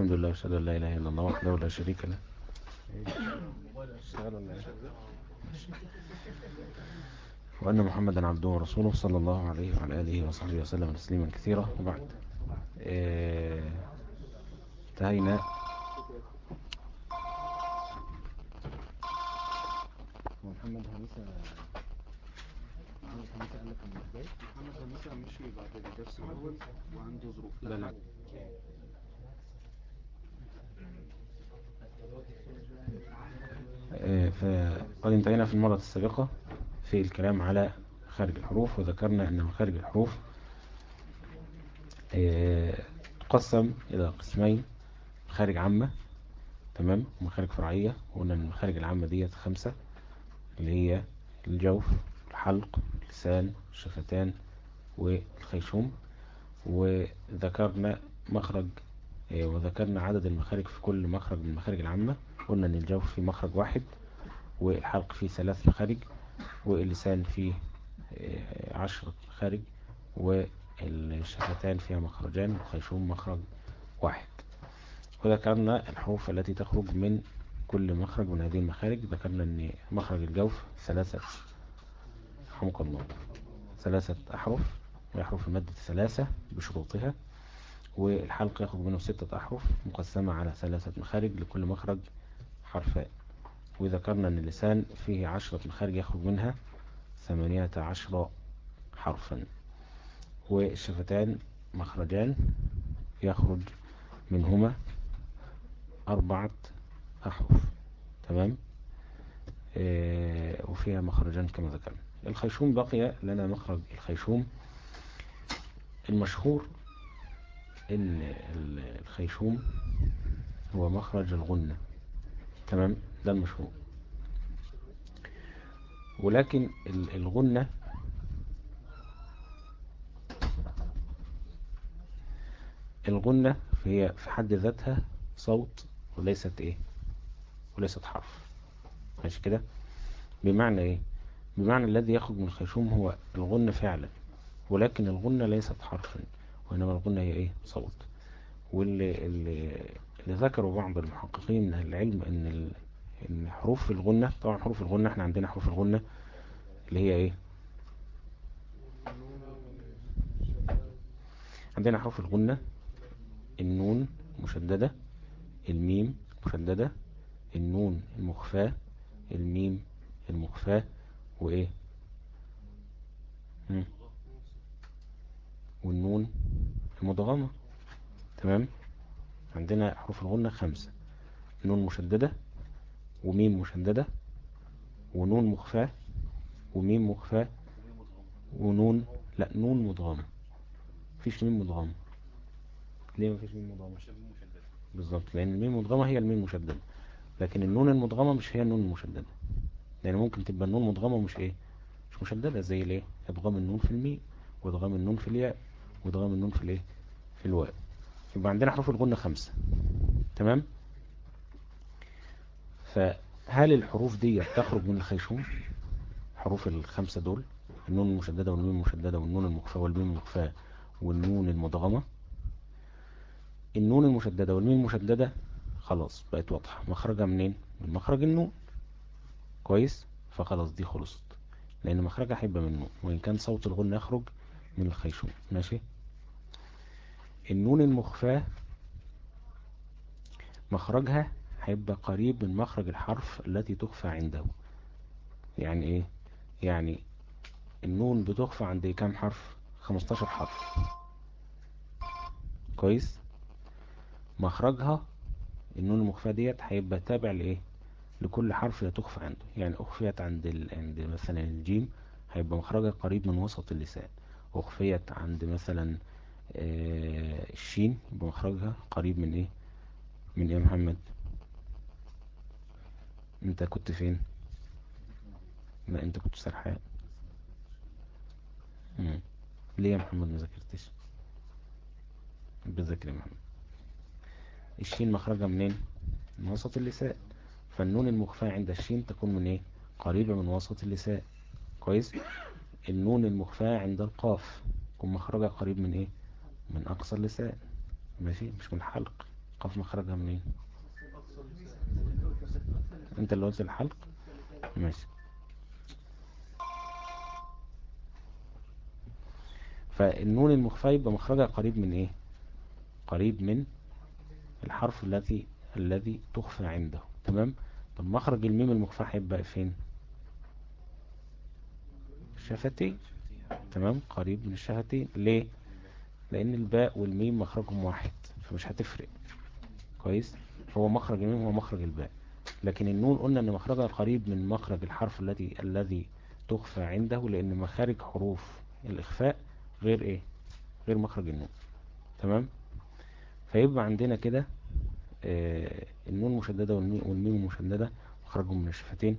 الحمد لله واشهد أن لا إله إلا الله وحده لا شريك له. وأن محمدا عبده ورسوله صلى الله عليه وعلى آله وصحبه وسلم تسليما كثيرا. وبعد آه، انتهينا. محمد هميسة محمد هميسة قال لك محمد مشي بعد الدرس الأول وعنده ظروف. لا لا فقد انتهينا في المرة السابقة في الكلام على خارج الحروف وذكرنا أن مخارج الحروف آه، تقسم إلى قسمين مخارج عامة تمام ومخارج فرعية وقلنا أن المخارج العامة ديت خمسة اللي هي الجوف الحلق اللسان الشفتان والخيشوم. وذكرنا مخرج آه، وذكرنا عدد المخارج في كل مخرج من المخارج العامة قلنا إن الجوف فيه مخرج واحد والحلق فيه ثلاث مخارج واللسان فيه آه، عشر مخارج والشفتان فيها مخرجان والخيشوم مخرج واحد. وذكرنا الحروف التي تخرج من كل مخرج من هذه المخارج. ذكرنا إن مخرج الجوف ثلاثة حمق الله ثلاثة أحرف ويحرف المادة ثلاثة بشروطها. والحلق يخرج منه ستة أحرف مقسمة على ثلاثة مخارج لكل مخرج حرفان وذكرنا أن اللسان فيه عشرة مخارج يخرج منها ثمانية عشر حرفا. والشفتان مخرجان يخرج منهما أربعة أحرف. تمام؟ آه وفيها مخرجان كما ذكرنا. الخيشوم بقي لنا مخرج الخيشوم. المشهور الخيشوم هو مخرج الغنة. تمام؟ ده المشهور ولكن ال- الغنة الغنة هي في حد ذاتها صوت وليست إيه؟ وليست حرف. ماشي كده؟ بمعنى إيه؟ بمعنى الذي يخرج من الخيشوم هو الغنة فعلا ولكن الغنة ليست حرفا وإنما الغنة هي إيه؟ صوت. واللي اللي, ذكروا بعض المحققين من العلم إن. إن حروف الغنة طبعا حروف الغنة إحنا عندنا حروف الغنة اللي هي إيه؟ عندنا حروف الغنة النون مشددة الميم مشددة النون المخفاة الميم المخفاة وإيه. والنون المدغمة تمام؟ عندنا حروف الغنة خمسة. نون مشددة وميم مشددة ونون مخفاة وميم مخفاة ونون لا نون مدغمة مفيش ميم مدغمة ليه مفيش ميم مدغمة بالظبط لأن الميم المدغمة هي الميم المشددة لكن النون المدغمة مش هي النون المشددة. لأن ممكن تبقى النون مدغمة ومش إيه؟ مش مشددة زي الايه إدغام النون في الميم وإدغام النون في الياء وإدغام النون في الإيه؟ في الواو يبقى عندنا حروف الغنة خمسة. تمام؟ فهل الحروف دي تخرج من الخيشوم؟ حروف الخمسة دول النون المشددة والميم المشددة والنون المخفاة والميم المخفاة والنون المدغمة. النون المشددة والميم المشددة خلاص بقت واضحة. مخرجها منين؟ من مخرج النون. كويس؟ فخلاص دي خلصت. لأن مخرجها هيبقى من النون وإن كان صوت الغنة يخرج من الخيشوم. ماشي؟ النون المخفاة مخرجها هيبقى قريب من مخرج الحرف التي تخفى عنده. يعني إيه؟ يعني النون بتخفى عند كام حرف؟ 15 حرف. كويس؟ مخرجها النون المخفاة ديت هيبقى تابع لإيه؟ لكل حرف لا تخفى عنده. يعني أخفيت عند ال... عند مثلا الجيم هيبقى مخرجها قريب من وسط اللسان. أخفيت عند مثلا آه الشين يبقى مخرجها قريب من إيه؟ من إيه محمد؟ انت كنت فين؟ لا انت كنت سرحان. ليه يا محمد ما ذاكرتش؟ بذاكر يا محمد. الشين مخرجها منين؟ من وسط اللسان. فالنون المخفاة عند الشين تكون من إيه؟ قريبة من وسط اللسان. كويس؟ النون المخفاة عند القاف تكون مخرجها قريب من إيه؟ من أقصى اللسان. ماشي؟ مش من الحلق. قاف مخرجها منين؟ انت اللي قلت الحلق. ماشي. فالنون المخفى يبقى مخرجها قريب من إيه؟ قريب من الحرف الذي الذي تخفى عنده. تمام؟ طب مخرج الميم المخفى هيبقى فين؟ الشفتين تمام؟ قريب من الشفتين ليه؟ لأن الباء والميم مخرجهم واحد فمش هتفرق. كويس؟ هو مخرج الميم هو مخرج الباء. لكن النون قلنا إن مخرجها قريب من مخرج الحرف الذي الذي تخفى عنده لأن مخارج حروف الإخفاء غير إيه؟ غير مخرج النون. تمام؟ فيبقى عندنا كده آه النون مشددة والميم المشددة مخرجهم من الشفتين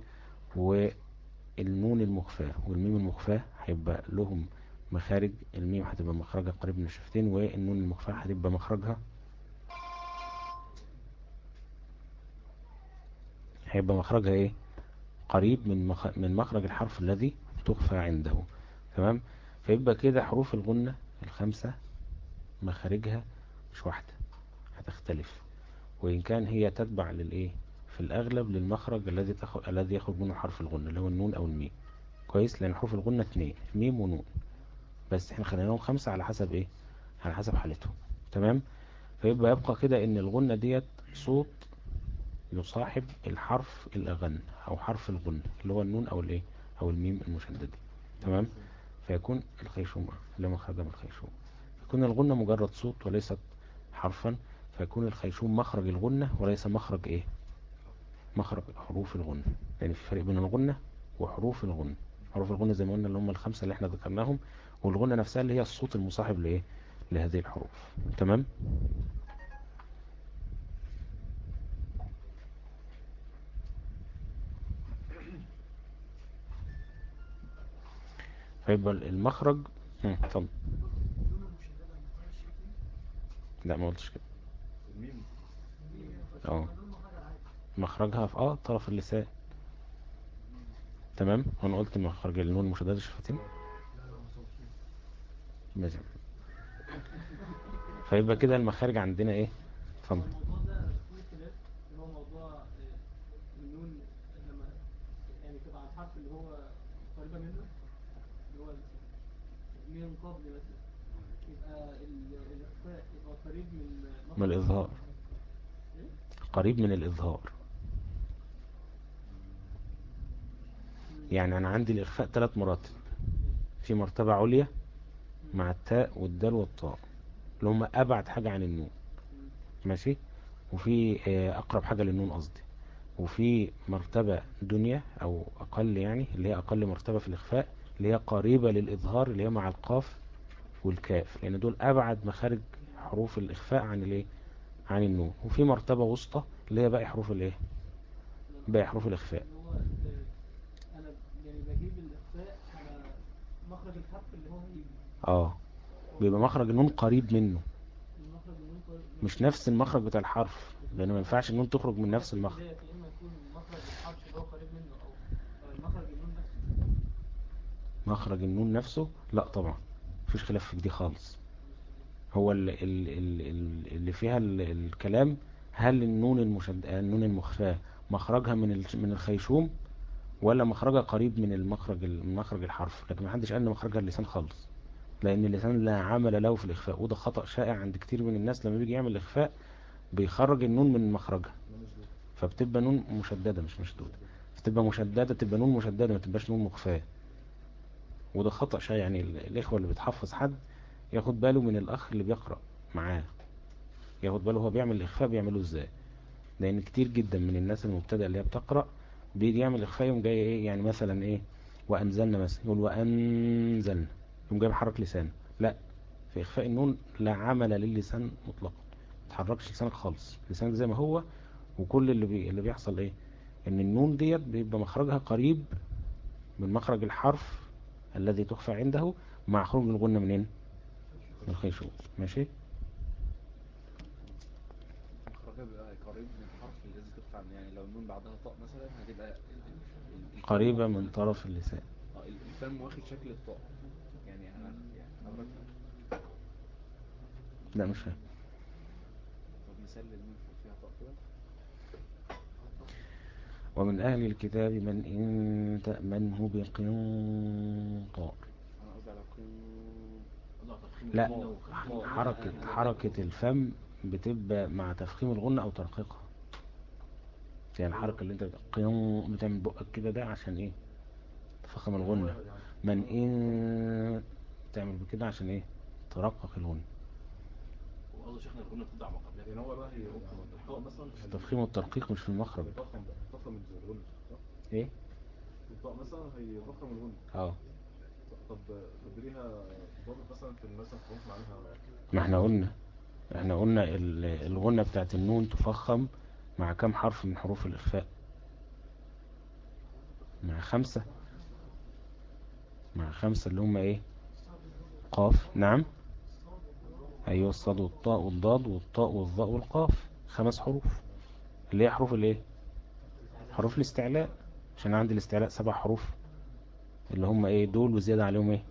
والنون المخفاة والميم المخفاة هيبقى لهم مخارج الميم هتبقى مخرجها قريب من الشفتين والنون المخفاة هتبقى مخرجها هيبقى مخرجها إيه؟ قريب من مخ... من مخرج الحرف الذي تخفى عنده. تمام؟ فيبقى كده حروف الغنة الخمسة مخارجها مش واحدة هتختلف. وإن كان هي تتبع للإيه؟ في الأغلب للمخرج الذي تخ... الذي يخرج منه حرف الغنة اللي هو النون أو الميم. كويس؟ لأن حروف الغنة اتنين ميم ونون. بس إحنا خليناهم خمسة على حسب إيه؟ على حسب حالتهم. تمام؟ فيبقى يبقى كده إن الغنة ديت صوت يصاحب الحرف الأغن أو حرف الغنة اللي هو النون أو الإيه؟ أو الميم المشددة. تمام؟ فيكون الخيشومة اللي مخرجة من الخيشوم. يكون الغنة مجرد صوت وليست حرفا فيكون الخيشوم مخرج الغنة وليس مخرج إيه؟ مخرج حروف الغنة يعني في فرق بين الغنة وحروف الغنة حروف الغنة زي ما قلنا اللي هم الخمسة اللي إحنا ذكرناهم والغنة نفسها اللي هي الصوت المصاحب لإيه؟ لهذه الحروف. تمام؟ فيبقى المخرج. اتفضل. لا ما قلتش كده. آه. مخرجها في آه طرف اللسان. تمام. وأنا قلت مخرج النون مشدد الشفتين ماشي. فيبقى كده المخارج عندنا إيه؟ اتفضل. الموضوع ده فيه خلاف اللي هو موضوع النون لما يعني تبقى على الحرف اللي هو قريبة منه؟ من قبل مثلا يبقى ال- الإخفاء يبقى قريب من من الإظهار. إيه؟ قريب من الإظهار. يعني أنا عندي الإخفاء ثلاث مراتب. في مرتبة عليا مع التاء والدال والطاء اللي هم أبعد حاجة عن النون. ماشي؟ وفي آه، أقرب حاجة للنون قصدي. وفي مرتبة دنيا أو أقل يعني اللي هي أقل مرتبة في الإخفاء اللي هي قريبة للإظهار اللي هي مع القاف والكاف لأن دول أبعد مخارج حروف الإخفاء عن الإيه؟ عن النون. وفي مرتبة وسطى اللي هي باقي حروف الإيه؟ باقي حروف الإخفاء. أنا يعني بجيب الإخفاء على مخرج الحرف اللي هو آه. بيبقى مخرج النون قريب منه. مش نفس المخرج بتاع الحرف لأن ما ينفعش النون تخرج من نفس المخرج ديت يا إما يكون مخرج الحرف اللي هو قريب منه أو أو مخرج النون نفسه مخرج النون نفسه؟ لا طبعا مفيش خلاف في دي خالص. هو ال- ال- ال- ال- اللي فيها ال- الكلام هل النون المشد النون المخفاة مخرجها من من الخيشوم ولا مخرجها قريب من المخرج مخرج الحرف؟ لكن ما حدش قال إن مخرجها اللسان خالص. لأن اللسان لا عمل له في الإخفاء وده خطأ شائع عند كتير من الناس. لما بيجي يعمل إخفاء بيخرج النون من مخرجها. فبتبقى نون مشددة مش مشدودة. بتبقى مشددة تبقى نون مشددة ما تبقاش نون مخفاة. وده خطأ شائع يعني ال- الإخوة اللي بتحفظ حد ياخد باله من الأخ اللي بيقرأ معاه. ياخد باله هو بيعمل الإخفاء بيعمله إزاي. لأن كتير جدا من الناس المبتدئة اللي هي بتقرأ بيجي يعمل إخفاء يوم جاي إيه؟ يعني مثلا إيه؟ وأنزلنا مثلا يقول وأنزلنا. يوم جاي بحرك لسان لا في إخفاء النون لا عمل للسان مطلقا. ما تحركش لسانك خالص. لسانك زي ما هو وكل اللي بي... اللي بيحصل إيه؟ إن النون ديت بيبقى مخرجها قريب من مخرج الحرف الذي تخفى عنده مع خروج الغنة منين؟ من الخيشوم ماشي؟ مخرجها بيبقى قريب من الحرف الذي تخفى عنه. يعني لو النون بعدها طاء مثلا هتبقى ال- ال- ال- الفم قريبة من طرف اللسان. ال- الفم واخد شكل الطاء. يعني أنا يعني لا مش فاهم. مثال فيها طاء كده ومن أهل الكتاب من إن تأمنه بقنطار. لا حركة حركة الفم بتبقى مع تفخيم الغنة أو ترقيقها. يعني الحركة اللي أنت بتعمل بقك كده ده عشان إيه؟ تفخم الغنة. من إن تعمل بكده عشان إيه؟ ترقق الغنة. وقصده شيخنا الغنة بتبدأ على قبلها يعني هو بقى هي الطاء مثلا التفخيم والترقيق مش في المخرج. هيفخم الغنة صح؟ إيه؟ الطاء مثلا هيفخم الغنة أه. طب طب ليها ضابط مثلا في مثلا في عليها ما إحنا قلنا. إحنا قلنا ال- الغنة بتاعت النون تفخم مع كم حرف من حروف الإخفاء؟ مع خمسة. مع خمسة اللي هم إيه؟ قاف. نعم. أيوه الصاد والطاء والضاد والطاء والظاء والقاف. خمس حروف. اللي هي حروف الإيه؟ حروف الاستعلاء عشان عندي الاستعلاء سبع حروف اللي هم إيه دول وزيادة عليهم إيه؟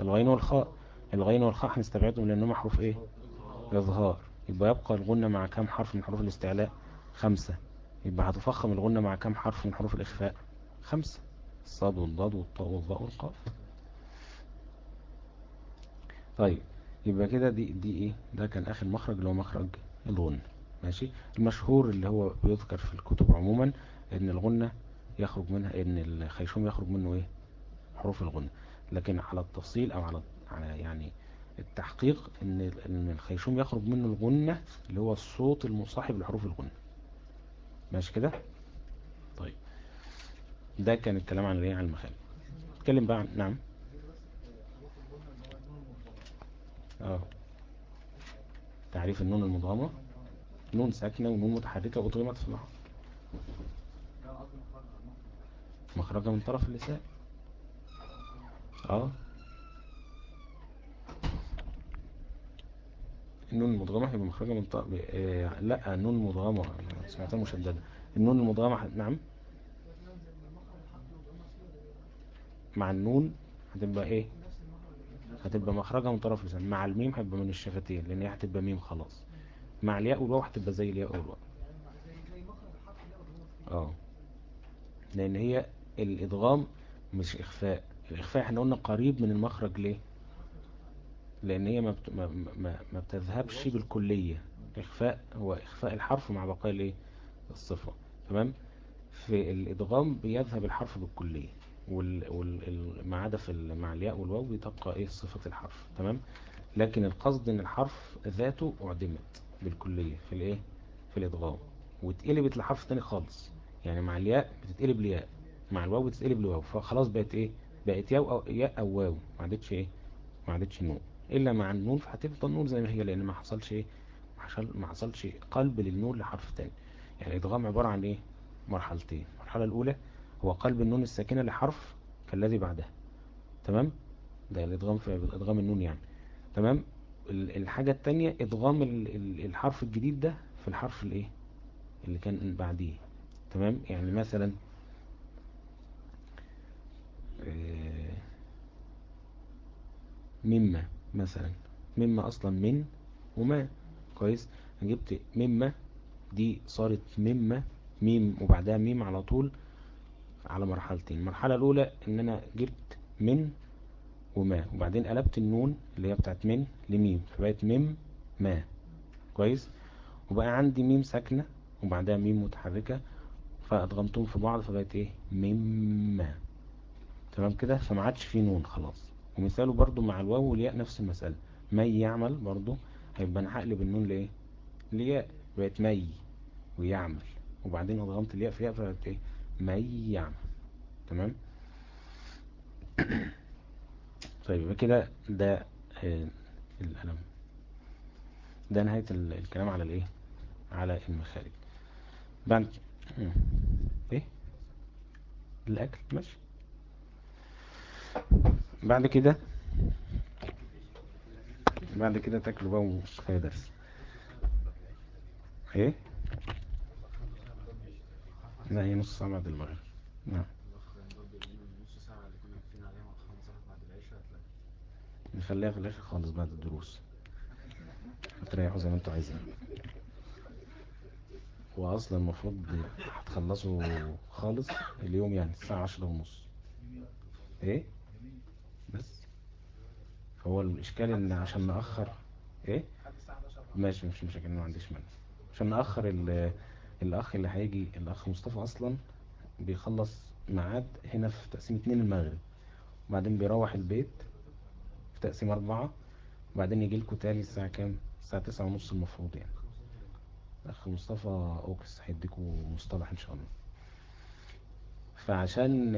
الغين والخاء. الغين والخاء هنستبعدهم لأنهم حروف إيه؟ إظهار. يبقى يبقى الغنة مع كم حرف من حروف الاستعلاء؟ خمسة. يبقى هتفخم الغنة مع كم حرف من حروف الإخفاء؟ خمسة. الصاد والضاد والطاء والظاء والقاف. طيب يبقى كده دي دي إيه؟ ده كان آخر مخرج اللي هو مخرج الغنة. ماشي؟ المشهور اللي هو بيذكر في الكتب عموما إن الغنة يخرج منها إن الخيشوم يخرج منه إيه؟ حروف الغنة. لكن على التفصيل أو على على يعني التحقيق إن الخيشوم يخرج منه الغنة اللي هو الصوت المصاحب لحروف الغنة. ماشي كده؟ طيب. ده كان الكلام عن الايه عن المخارج اتكلم بقى عن نعم. آه. تعريف النون المدغمة نون ساكنة ونون متحركة أدغمت في النحو مخرجها من طرف اللسان آه. النون المدغمة هيبقى مخرجها من طرف آه لا النون المدغمة سمعتها مشددة. النون المدغمة نعم. مع النون هتبقى إيه؟ هتبقى مخرجها من طرف اللسان مع الميم هتبقى من الشفتين لأن هي هتبقى ميم خلاص. مع الياء والواو هتبقى زي الياء والواو. آه. لأن هي الادغام مش إخفاء. الإخفاء إحنا قلنا قريب من المخرج ليه؟ لأن هي ما بت... ما ما, ما بتذهبش بالكلية. إخفاء هو إخفاء الحرف مع بقاء الإيه؟ الصفة. تمام؟ في الادغام بيذهب الحرف بالكلية. وال... وال... ال- ما عدا في مع الياء والواو بتبقى إيه؟ صفة الحرف. تمام؟ لكن القصد إن الحرف ذاته انعدمت بالكلية في الإيه؟ في الادغام. واتقلبت لحرف تاني خالص. يعني مع الياء بتتقلب لياء. مع الواو بتتقلب لواو فخلاص بقت إيه؟ بقت ياء أو ياء أو واو ما عادتش إيه؟ ما عادتش نون. إلا مع النون فهتفضل نون زي ما هي لأن ما حصلش إيه؟ ما حصل ما حصلش قلب للنون لحرف تاني. يعني الادغام عبارة عن إيه؟ مرحلتين. المرحلة الأولى هو قلب النون الساكنة لحرف كالذي بعدها. تمام؟ ده الادغام في ادغام النون يعني. تمام؟ ال- الحاجة التانية ادغام ال- ال- الحرف الجديد ده في الحرف الإيه؟ اللي كان بعديه. تمام؟ يعني مثلا مما مثلا. مما أصلا من وما. كويس؟ جبت مما. دي صارت مما. ميم وبعدها ميم على طول على مرحلتين. المرحلة الأولى إن أنا جبت من وما. وبعدين قلبت النون اللي هي بتاعت من لميم. فبقت ميم ما. كويس؟ وبقى عندي ميم ساكنة وبعدها ميم متحركة. فأدغمتهم في بعض فبقت إيه؟ مما. تمام كده؟ فما عادش فيه نون خلاص. ومثاله برضو مع الواو والياء نفس المسألة. مي يعمل برضو هيبقى أنا هقلب النون لإيه؟ لياء. بقت مي ويعمل. وبعدين ادغمت الياء في ياء فبقت إيه؟ مي يعمل. تمام؟ طيب يبقى كده ده آه، القلم. ده نهاية ال- الكلام على الإيه؟ على المخارج. بعد. إيه؟ الأكل. ماشي. بعد كده بعد كده تاكلوا بقى وكفايه درس. إيه؟ لا هي نص ساعة بعد المغرب. نعم. نخليها في الآخر خالص بعد الدروس. هتريحوا زي ما أنتوا عايزين. هو أصلا المفروض هتخلصوا خالص اليوم يعني الساعة عشرة ونص. إيه؟ هو الإشكال إن عشان نأخر إيه؟ ماشي مش مشاكل ما عنديش مانع. عشان نأخر ال- الأخ اللي هيجي الأخ مصطفى أصلا بيخلص ميعاد هنا في تقسيم اتنين المغرب. وبعدين بيروح البيت في تقسيم أربعة. وبعدين يجي لكم تاني الساعة كام؟ الساعة تسعة ونص المفروض يعني. الاخ مصطفى أوكس هيديكوا مصطلح إن شاء الله. فعشان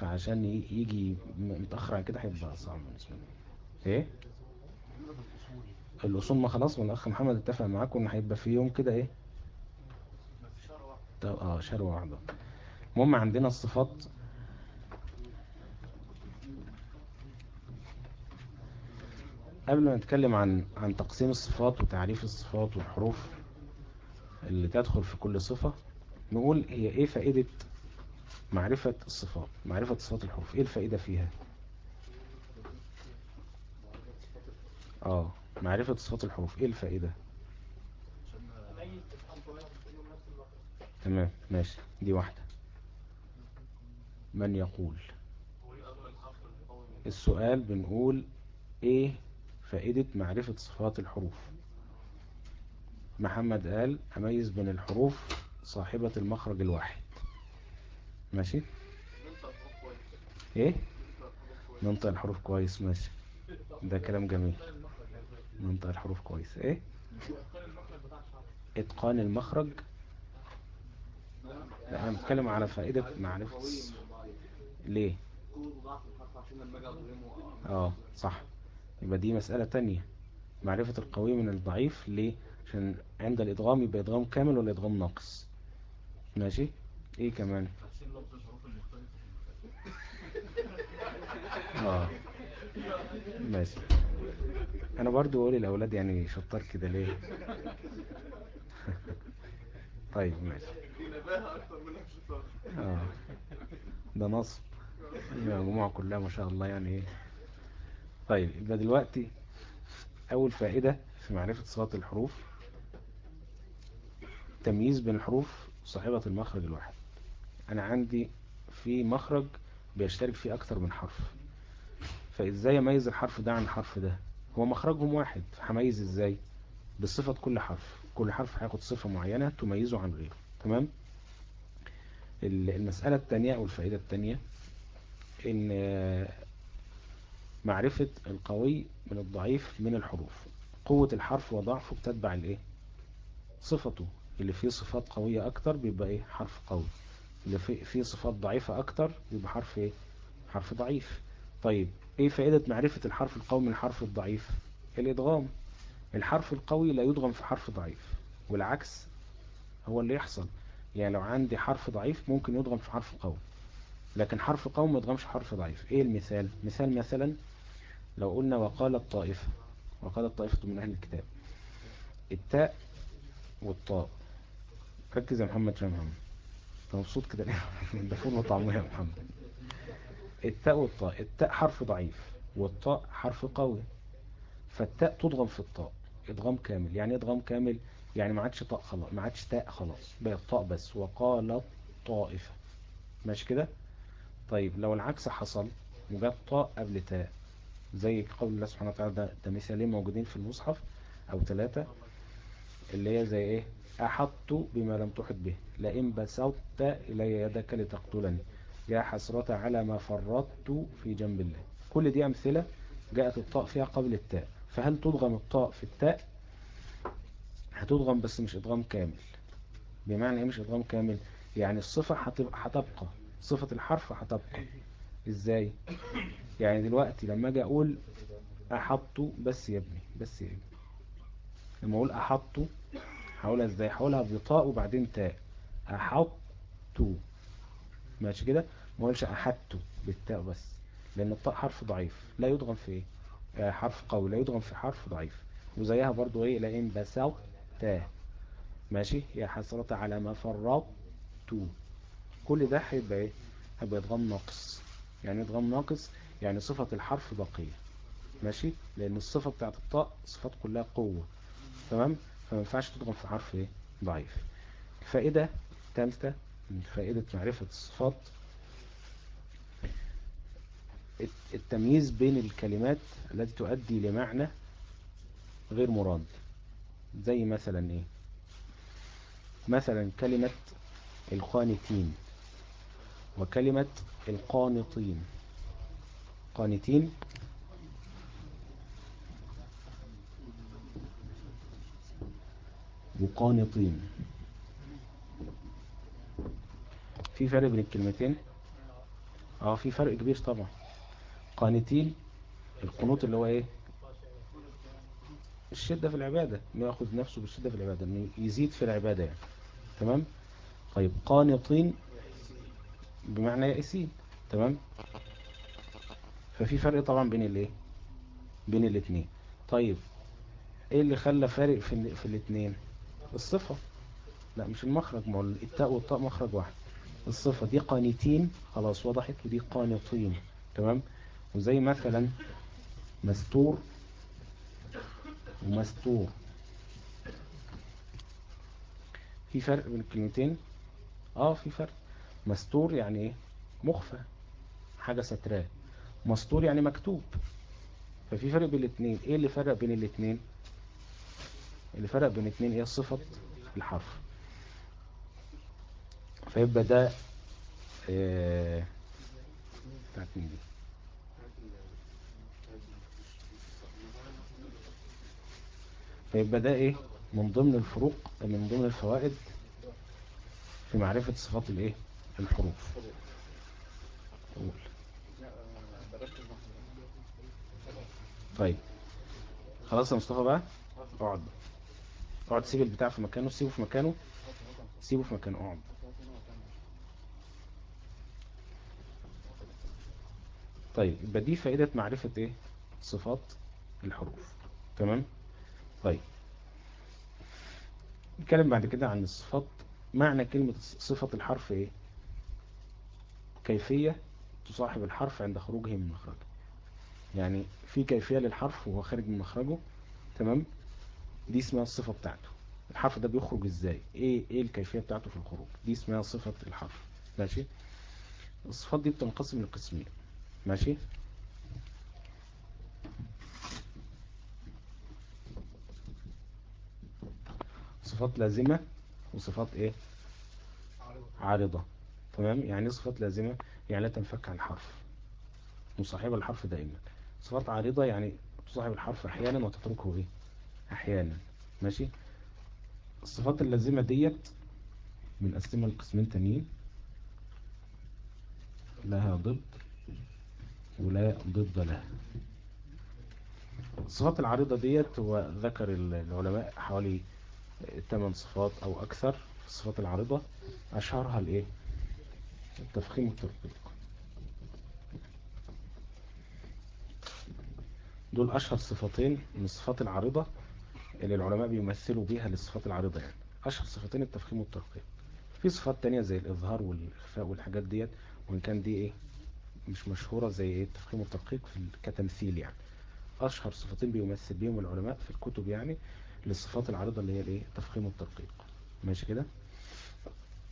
فعشان يجي متأخر كده هيبقى صعب بالنسبة لي. إيه؟ الأصول ما خلاص والأخ محمد اتفق معاكم إن هيبقى في يوم كده إيه؟ آه شروة واحدة. المهم عندنا الصفات. قبل ما نتكلم عن عن تقسيم الصفات وتعريف الصفات والحروف اللي تدخل في كل صفة نقول هي إيه فائدة معرفة الصفات معرفة صفات الحروف. إيه الفائدة فيها؟ آه معرفة صفات الحروف. إيه الفائدة؟ تمام ماشي. دي واحدة. من يقول؟ السؤال بنقول إيه فائدة معرفة صفات الحروف؟ محمد قال أميز بين الحروف صاحبة المخرج الواحد. ماشي؟ إيه؟ ننطق الحروف كويس ماشي. ده كلام جميل. ننطق الحروف كويس. إيه؟ إتقان المخرج. لا أنا بتكلم على فائدة معرفة. ليه؟ آه صح. يبقى دي مسألة تانية. معرفة القوي من الضعيف. ليه؟ عشان عند الإدغام يبقى إدغام كامل ولا ادغام ناقص. ماشي؟ إيه كمان تقسيم لفظ الحروف المختلفة آه. ماشي. أنا برضو بقول الأولاد يعني شطار كده ليه؟ طيب ماشي. آه. ده نصب. المجموعة كلها ما شاء الله يعني إيه. طيب يبقى دلوقتي أول فائدة في معرفة صفات الحروف تمييز بين الحروف صاحبة المخرج الواحد. أنا عندي في مخرج بيشترك فيه أكتر من حرف. فإزاي اميز الحرف ده عن الحرف ده؟ هو مخرجهم واحد هميز إزاي؟ بصفة كل حرف كل حرف هياخد صفة معينة تميزه عن غيره تمام؟ ال- المسألة التانية أو الفائدة التانية آه، معرفة القوي من الضعيف من الحروف. قوة الحرف وضعفه بتتبع الإيه؟ صفته. اللي فيه صفات قوية أكتر بيبقى إيه؟ حرف قوي. اللي فيه صفات ضعيفة أكتر بيبقى حرف إيه؟ حرف ضعيف. طيب إيه فائدة معرفة الحرف القوي من الحرف الضعيف؟ الإدغام. الحرف القوي لا يدغم في حرف ضعيف والعكس هو اللي يحصل. يعني لو عندي حرف ضعيف ممكن يدغم في حرف قوي لكن حرف قوي ما يدغمش حرف ضعيف. إيه المثال؟ مثال مثلا لو قلنا وقال الطائفة وقال الطائفة من أهل الكتاب. التاء والطاء. ركز يا محمد شوية يا محمد انت مبسوط كده. ليه ده فول وطعمية يا محمد. التاء والطاء التاء حرف ضعيف والطاء حرف قوي. فالتاء تضغم في الطاء ادغام كامل. يعني ادغام كامل يعني ما عادش طاء خلاص ما عادش تاء خلاص بقت طاء بس. وقال طائفة. ماشي كده؟ طيب لو العكس حصل وجاب طاء قبل تاء زي قول الله سبحانه وتعالى ده, ده مثالين موجودين في المصحف أو ثلاثة اللي هي زي إيه؟ أحطت بما لم تحط به. لئن بسطت الي يدك لتقتلني. يا حسرة على ما فرطت في جنب الله. كل دي أمثلة جاءت الطاء فيها قبل التاء. فهل تضغم الطاء في التاء؟ هتضغم بس مش ادغام كامل. بمعنى إيه مش ادغام كامل؟ يعني الصفة هتبقى. صفة الحرف هتبقى. إزاي؟ يعني دلوقتي لما أجي أقول أحط بس يا ابني بس يا ابني. لما أقول أحط هقولها إزاي؟ هقولها بطاء وبعدين تاء. أحط. ماشي كده؟ ما اقولش احدت بالتاء بس لأن الطاء حرف ضعيف. لا يدغم في إيه حرف قوي لا يدغم في حرف ضعيف. وزيها برضو إيه لئن بسطت. ماشي؟ يا حسرة على ما فرطت. كل ده هيبقى إيه؟ هيبقى إدغام ناقص. يعني إدغام ناقص يعني صفة الحرف باقية ماشي؟ لأن الصفة بتاعت الطاء صفات كلها قوة. تمام؟ فما ينفعش تضغم في حرف إيه؟ ضعيف. الفائدة الثالثة من فائدة معرفة الصفات التمييز بين الكلمات التي تؤدي لمعنى غير مراد. زي مثلا إيه؟ مثلا كلمة القانتين وكلمة القانطين. قانتين؟ وقانطين. في فرق بين الكلمتين؟ آه في فرق كبير طبعا. قانتين القنوط اللي هو إيه؟ الشدة في العبادة إنه يأخذ نفسه بالشدة في العبادة إنه يزيد في العبادة يعني. تمام؟ طيب قانطين بمعنى يائسين تمام؟ ففي فرق طبعا بين الإيه؟ بين الاثنين طيب إيه اللي خلى فارق في في الاثنين الصفة. لا مش المخرج ما التاء والطاء مخرج واحد. الصفة دي قانتين خلاص وضحت ودي قانطين. تمام؟ وزي مثلا مستور ومستور. في فرق بين الكلمتين؟ آه في فرق. مستور يعني إيه؟ مخفى حاجة ستراه مستور يعني مكتوب. ففي فرق بين الاثنين إيه اللي فرق بين الاثنين اللي فرق بين الاثنين إيه؟ صفة الحرف. فيبقى ده آه، بتاعت مين دي؟ فيبقى ده إيه؟ من ضمن الفروق من ضمن الفوائد في معرفة صفات الإيه؟ الحروف. طيب. خلاص يا مصطفى بقى؟ اقعد. اقعد سيب البتاع في مكانه سيبه في مكانه. سيبه في مكانه اقعد. طيب يبقى دي فائدة معرفة إيه؟ صفات الحروف. تمام؟ طيب. نتكلم بعد كده عن الصفات معنى كلمة صفة الحرف إيه؟ كيفية تصاحب الحرف عند خروجه من مخرجه. يعني في كيفية للحرف وهو خارج من مخرجه تمام؟ دي اسمها الصفة بتاعته. الحرف ده بيخرج إزاي؟ إيه إيه الكيفية بتاعته في الخروج؟ دي اسمها صفة الحرف. ماشي؟ الصفات دي بتنقسم لقسمين. ماشي؟ صفات لازمة وصفات إيه؟ عارضة. تمام؟ يعني إيه صفات لازمة؟ يعني لا تنفك عن الحرف مصاحبة الحرف دائما. صفات عارضة يعني تصاحب الحرف أحيانا وتتركه إيه؟ أحيانا. ماشي؟ الصفات اللازمة ديت بنقسمها لقسمين تانيين. لها ضد ولا ضد لها الصفات العارضة ديت هو ذكر العلماء حوالي 8 صفات أو أكثر في الصفات العارضة. اشهرها الإيه؟ التفخيم والترقيق دول أشهر صفتين من الصفات العارضة اللي العلماء بيمثلوا بيها للصفات العارضة يعني. أشهر صفتين التفخيم والترقيق في صفات تانية زي الإظهار والإخفاء والحاجات ديت وإن كان دي إيه؟ مش مشهورة زي إيه؟ التفخيم والترقيق في كتمثيل يعني. أشهر صفتين بيمثل بيهم العلماء في الكتب يعني للصفات العارضة اللي هي الإيه؟ التفخيم والترقيق ماشي كده؟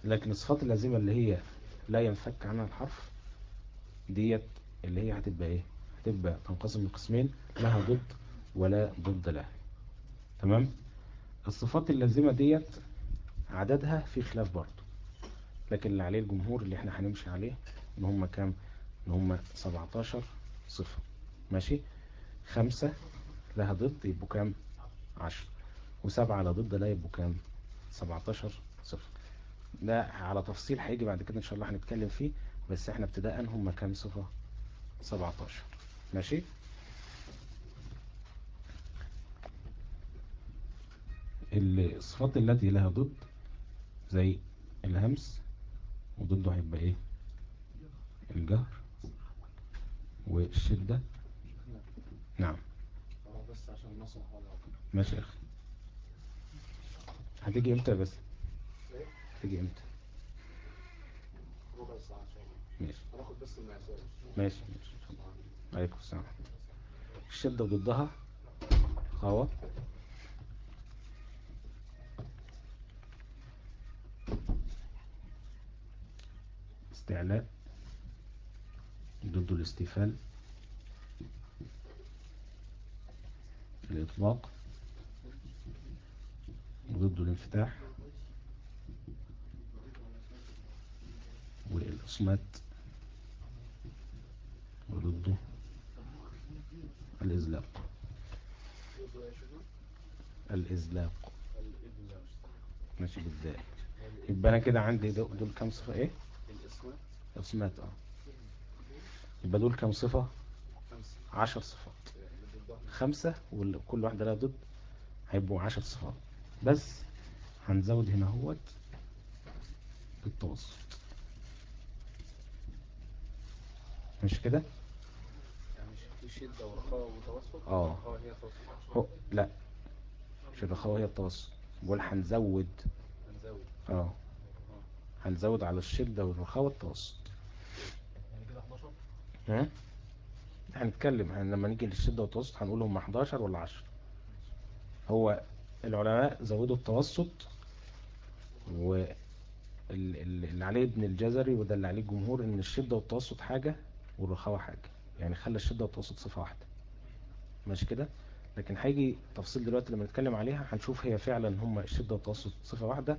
لكن الصفات اللازمة اللي هي لا ينفك عنها الحرف ديت اللي هي هتبقى إيه؟ هتبقى تنقسم لقسمين لها ضد ولا ضد لها تمام؟ الصفات اللازمة ديت عددها في خلاف برضه. لكن اللي عليه الجمهور اللي إحنا هنمشي عليه إن هم كام؟ إن هم 17 صفة. ماشي؟ خمسة لها ضد يبقوا كام؟ عشر وسبعة لا ضد لا يبقوا كام؟ 17 صفة ده على تفصيل هيجي بعد كده إن شاء الله هنتكلم فيه بس إحنا ابتداء هم كام صفة 17 ماشي؟ الصفات التي لها ضد زي الهمس وضده هيبقى إيه؟ الجهر والشدة. نعم. بس عشان نصح ولا ماشي يا أخي. هتيجي إمتى بس هتيجي إمتى؟ ربع ساعة ماشي. بس ماشي عليكم السلام. الشدة ضدها. قوه استعلاء. ضد الاستفال الإطلاق. ضد الانفتاح والإصمات وضده الإزلاق. الإزلاق. ماشي بالذات. يبقى أنا كده عندي دو- دول كام صفة؟ إيه؟ الإصمات إصمات آه. يبقى دول كام صفة؟ عشر صفات. خمسة وكل واحدة لها ضد هيبقوا عشر صفات. بس هنزود هنا هوت التوسط مش كده؟ يعني شدة ورخاء وتوسط. الرخاء هي لا. مش الرخاوة هي التوسط. بقول هنزود. هنزود. آه. هنزود على الشدة والرخاوة التوسط يعني كده 11 ها؟ هنتكلم. هن- لما نيجي للشدة والتوسط هنقول هم 11 ولا 10 هو العلماء زودوا التوسط واللي عليه ابن الجزري وده اللي عليه الجمهور إن الشدة والتوسط حاجة والرخاوة حاجة. يعني خلى الشدة والتوسط صفة واحدة. ماشي كده؟ لكن هيجي تفصيل دلوقتي لما نتكلم عليها هنشوف هي فعلا هم الشدة والتوسط صفة واحدة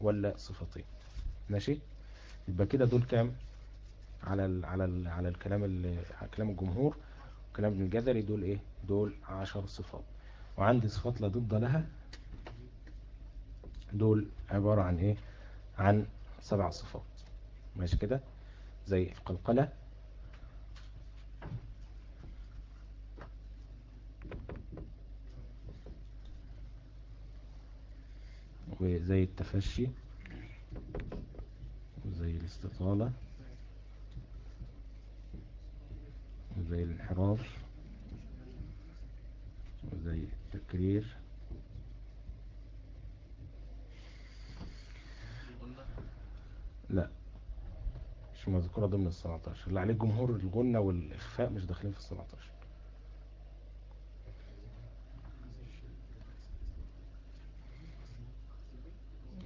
ولا صفتين. ماشي؟ يبقى كده دول كام؟ على ال على ال على الكلام ال على كلام الجمهور وكلام ابن الجزري دول إيه؟ دول عشر صفات. وعندي صفات لا ضد لها دول عبارة عن إيه؟ عن سبع صفات. ماشي كده؟ زي القلقلة وزي التفشي. وزي الاستطالة. وزي الانحراف. وزي التكرير. لا. مش مذكورة ضمن ال 17 اللي عليه جمهور الغنة والإخفاء مش داخلين في ال 17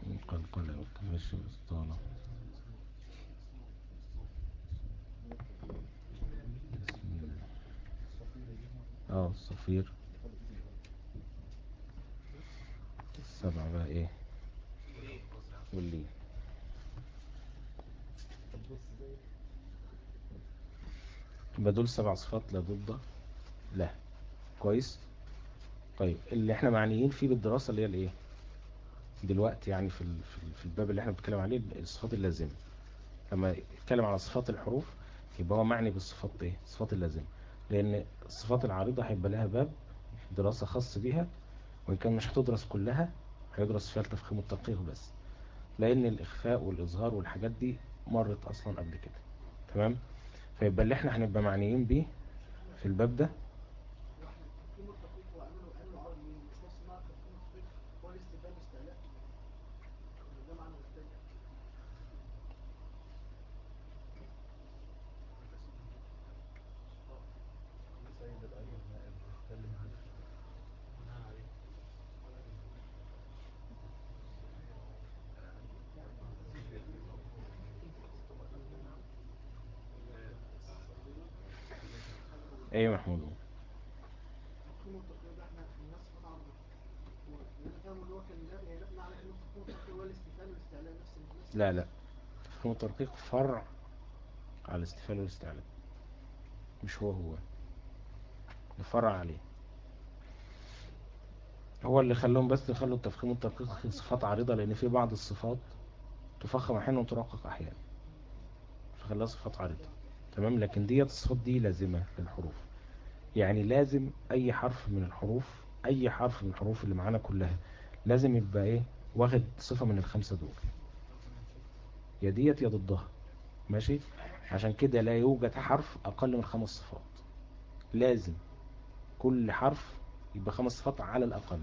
القلقلة والتفشي والاستطالة بسم الله. آه الصفير. السبعة بقى إيه؟ والليل. يبقى دول سبع صفات لا ضد لا. كويس؟ طيب اللي إحنا معنيين فيه بالدراسة اللي هي الإيه؟ دلوقتي يعني في في ال- في الباب اللي إحنا بنتكلم عليه الصفات اللازمة. لما يتكلم على صفات الحروف يبقى هو معني بالصفات إيه؟ الصفات اللازمة. لأن الصفات العارضة هيبقى لها باب دراسة خاص بيها وإن كان مش هتدرس كلها هيدرس فيها التفخيم والتدقيق بس. لأن الإخفاء والإظهار والحاجات دي مرت أصلا قبل كده. تمام؟ فيبقى اللي إحنا هنبقى معنيين بيه في الباب ده وإحنا التقييم الدقيق هو عملوا عملوا عرض مين مش نفس معنى التقييم الدقيق هو الاستفهام والاستعلاء ولا ده معنى مختلف سيد الأيمن نائب بيتكلم عن إيه يا محمود التقييم الدقيق ده إحنا الناس صفات عرضه هو اللي أنا فاهمه اللي هو كان ده يعني ده معنى كلمه التقييم الدقيق هو الاستفهام نفس نفس لا لا. تفخيم التدقيق فرع على الاستفهام والاستعلاء. مش هو هو. ده فرع عليه. هو اللي خلوهم بس يخلوا التفخيم والتدقيق صفات عارضة لأن في بعض الصفات تفخم أحيانا وترقق أحيانا. فخلاها صفات عارضة تمام؟ لكن ديت الصفات دي لازمة للحروف. يعني لازم أي حرف من الحروف أي حرف من الحروف اللي معانا كلها لازم يبقى إيه؟ واخد صفة من الخمسة دول. يا ديت يا ضدها. ماشي؟ عشان كده لا يوجد حرف أقل من خمس صفات. لازم كل حرف يبقى خمس صفات على الأقل.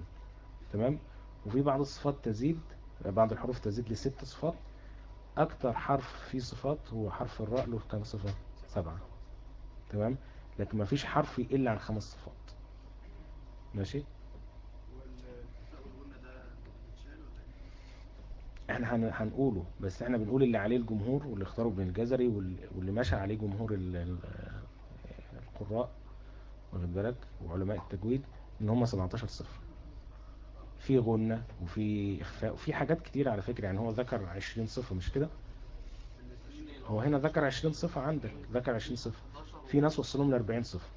تمام؟ وفي بعض الصفات تزيد بعض الحروف تزيد لست صفات. أكتر حرف فيه صفات هو حرف الراء له كام صفة؟ سبعة. تمام؟ لكن ما فيش حرف يقل عن خمس صفات. ماشي؟ إحنا هن- هنقوله بس إحنا بنقول اللي عليه الجمهور واللي اختاره ابن الجزري واللي مشى عليه جمهور ال- ال- القراء واخد بالك؟ وعلماء التجويد إن هم 17 صفر. في غنة وفي إخفاء وفي حاجات كتير على فكرة يعني هو ذكر 20 صفة مش كده؟ هو هنا ذكر 20 صفة عندك ذكر 20 صفة. في ناس وصلهم ل 40 صفة.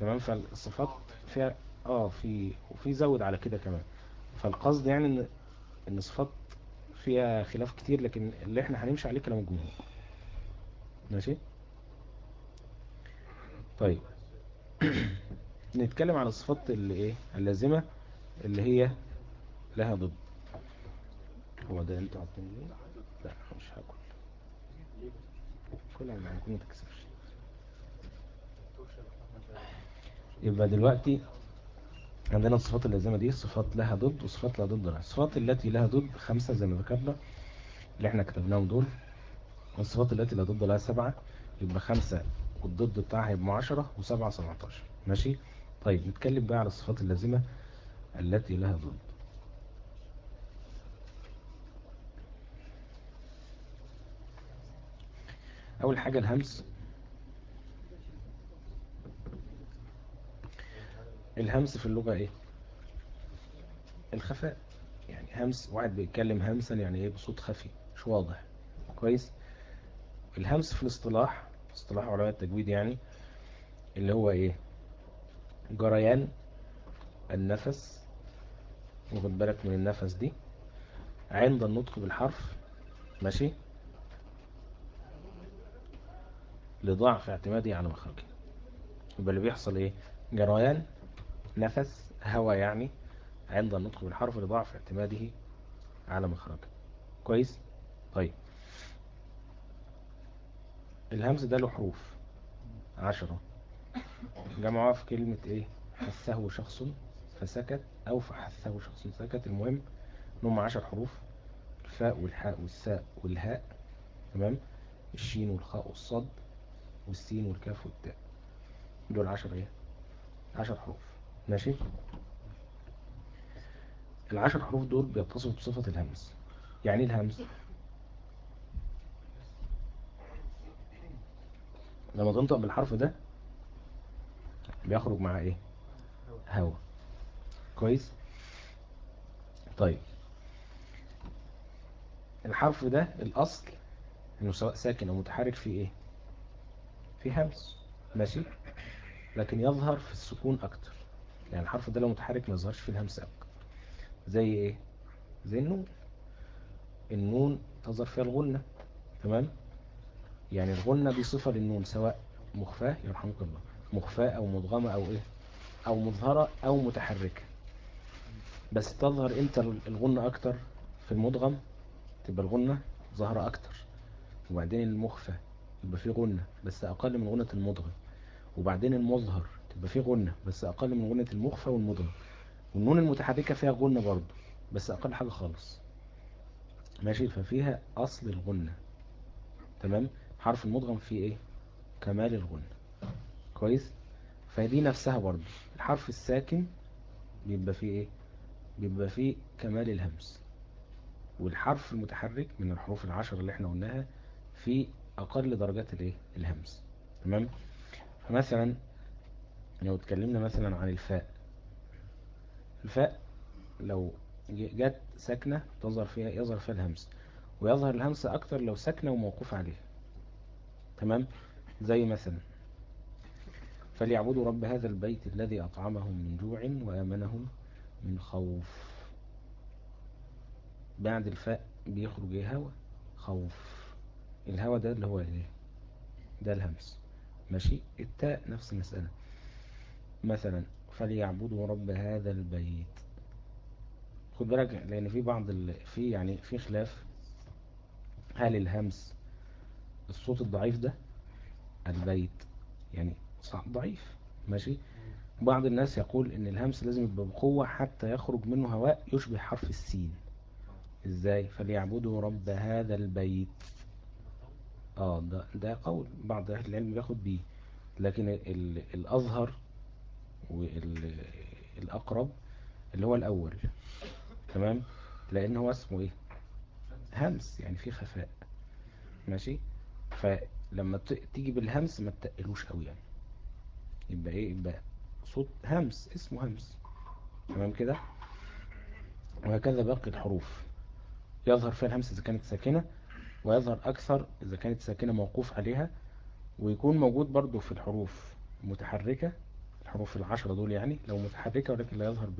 تمام؟ فالصفات فيها آه في وفي زود على كده كمان. فالقصد يعني إن إن الصفات فيها خلاف كتير لكن اللي إحنا هنمشي عليه كلام الجمهور ماشي؟ طيب. نتكلم عن الصفات اللي إيه؟ اللازمة اللي هي لها ضد. هو ده انت عطيني ليه مش هاكل. كلها ما هنكون متكسفش يبقى دلوقتي عندنا الصفات اللازمة دي صفات لها ضد وصفات لا ضد. لها الصفات التي لها ضد خمسة زي ما ذكرنا اللي إحنا كتبناهم دول. والصفات التي لا ضد لها سبعة يبقى خمسة والضد بتاعها يبقى عشرة وسبعة سبعتاشر. ماشي؟ طيب نتكلم بقى على الصفات اللازمة التي لها ضد. أول حاجة الهمس. الهمس في اللغة إيه؟ الخفاء. يعني همس واحد بيتكلم همسا يعني إيه؟ بصوت خفي مش واضح. كويس؟ الهمس في الاصطلاح اصطلاح علماء التجويد يعني اللي هو إيه؟ جريان النفس. واخد بالك من النفس دي؟ عند النطق بالحرف. ماشي؟ لضعف اعتمادي على مخرجه يبقى اللي بيحصل إيه؟ جريان نفس هوا يعني عند النطق بالحرف لضعف اعتماده على مخرجه كويس؟ طيب. الهمز ده له حروف. عشرة. جمعوها في كلمة إيه؟ حثه شخص فسكت أو فحثه شخص سكت. المهم انهم عشر حروف. الفاء والحاء والساء والهاء. تمام؟ الشين والخاء والصاد. والسين والكاف والتاء. دول عشر إيه؟ عشر حروف. ماشي؟ العشر حروف دول بيتصفوا بصفة الهمز يعني إيه الهمز لما تنطق بالحرف ده بيخرج معاه إيه؟ هوا. كويس؟ طيب. الحرف ده الأصل إنه سواء ساكن أو متحرك فيه إيه؟ في همس ماشي؟ لكن يظهر في السكون أكتر. يعني الحرف ده لو متحرك ما يظهرش فيه الهمس أكتر زي إيه؟ زي النون. النون تظهر فيها الغنة تمام؟ يعني الغنة دي صفة للنون سواء مخفاة يرحمك الله مخفاة أو مدغمة أو إيه؟ أو مظهرة أو متحركة. بس تظهر إمتى الغنة أكتر؟ في المدغم تبقى الغنة ظاهرة أكتر. وبعدين المخفى يبقى فيه غنة بس أقل من غنة المدغم وبعدين المظهر تبقى فيه غنة بس أقل من غنة المخفى والمدغم والنون المتحركة فيها غنة برضه بس أقل حاجة خالص. ماشي؟ ففيها أصل الغنة. تمام؟ حرف المدغم فيه إيه؟ كمال الغنة. كويس؟ فدي نفسها برضه. الحرف الساكن بيبقى فيه إيه؟ بيبقى فيه كمال الهمس. والحرف المتحرك من الحروف العشر اللي إحنا قلناها في أقل درجات الإيه؟ الهمس تمام؟ فمثلا لو اتكلمنا مثلا عن الفاء. الفاء لو جت ساكنة تظهر فيها يظهر فيها الهمس ويظهر الهمس أكتر لو ساكنة وموقوف عليها. تمام؟ زي مثلا فليعبدوا رب هذا البيت الذي أطعمهم من جوع وآمنهم من خوف. بعد الفاء بيخرج إيه؟ هوا. خوف. الهوا ده اللي هو إيه؟ ده الهمس. ماشي؟ التاء نفس المسألة. مثلا فليعبدوا رب هذا البيت. خد بالك لأن في بعض ال... في يعني في خلاف. هل الهمس الصوت الضعيف ده؟ البيت. يعني ضعيف. ماشي؟ بعض الناس يقول إن الهمس لازم يبقى بقوة حتى يخرج منه هواء يشبه حرف السين. إزاي؟ فليعبدوا رب هذا البيت. آه ده ده قول. بعض أهل العلم بياخد بيه. لكن ال الاظهر والاقرب اللي هو الأول. تمام؟ لأن هو اسمه إيه؟ همس يعني في خفاء. ماشي؟ فلما تيجي بالهمس ما تقلوش قوي يعني. يبقى إيه؟ يبقى صوت همس اسمه همس تمام كده؟ وهكذا باقي الحروف. يظهر فيها الهمس إذا كانت ساكنة ويظهر أكثر إذا كانت ساكنة موقوف عليها ويكون موجود برضو في الحروف متحركة الحروف العشرة دول يعني لو متحركة ولكن لا يظهر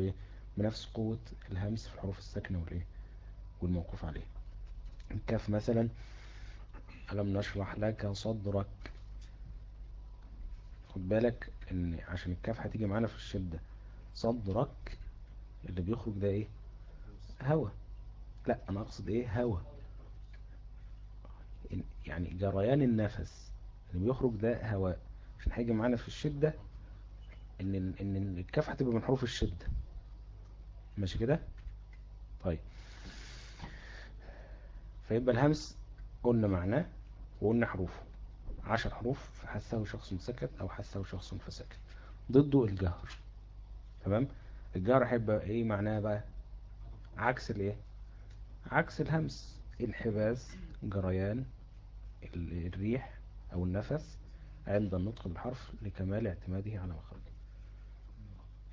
بنفس قوة الهمس في الحروف الساكنة والإيه والموقوف عليه الكاف مثلا ألم نشرح لك صدرك. خد بالك إن عشان الكاف هتيجي معانا في الشدة. صدرك اللي بيخرج ده إيه؟ هوا. لا أنا أقصد إيه؟ هوا. إن- يعني جريان النفس. اللي بيخرج ده هواء. عشان هيجي معانا في الشدة إن إن الكاف هتبقى من حروف الشدة. ماشي كده؟ طيب. فيبقى الهمس قلنا معناه وقلنا حروفه. عشر حروف فحسه شخص سكت أو حسه شخص فسكت. ضده الجهر. تمام؟ الجهر هيبقى إيه معناه بقى؟ عكس الإيه؟ عكس الهمس. انحباس جريان الريح أو النفس عند النطق بالحرف لكمال اعتماده على مخرجه.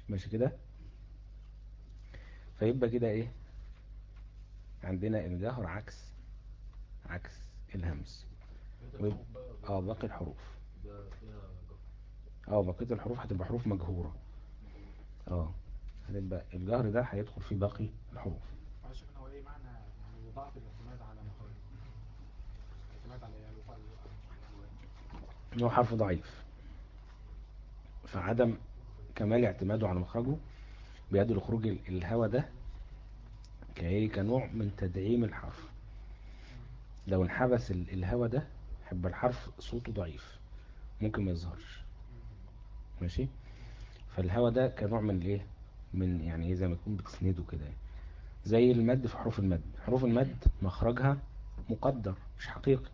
ماشي كده؟ فيبقى كده إيه؟ عندنا الجهر عكس عكس الهمس. آه باقي الحروف. آه بقية الحروف هتبقى حروف مجهورة. آه هتبقى الجهر ده هيدخل في باقي الحروف. معلش كان هو إيه معنى يعني ضعف الاعتماد على مخرج الاعتماد على يعني إن هو حرف ضعيف. فعدم كمال اعتماده على مخرجه بيؤدي لخروج ال- الهواء ده كايه كنوع من تدعيم الحرف. لو انحبس ال- الهواء ده هيبقى الحرف صوته ضعيف. ممكن ما يظهرش. ماشي؟ فالهواء ده كنوع من الايه؟ من يعني إيه؟ زي ما تكون بتسنده كده يعني. زي المد في حروف المد. حروف المد مخرجها مقدر مش حقيقي.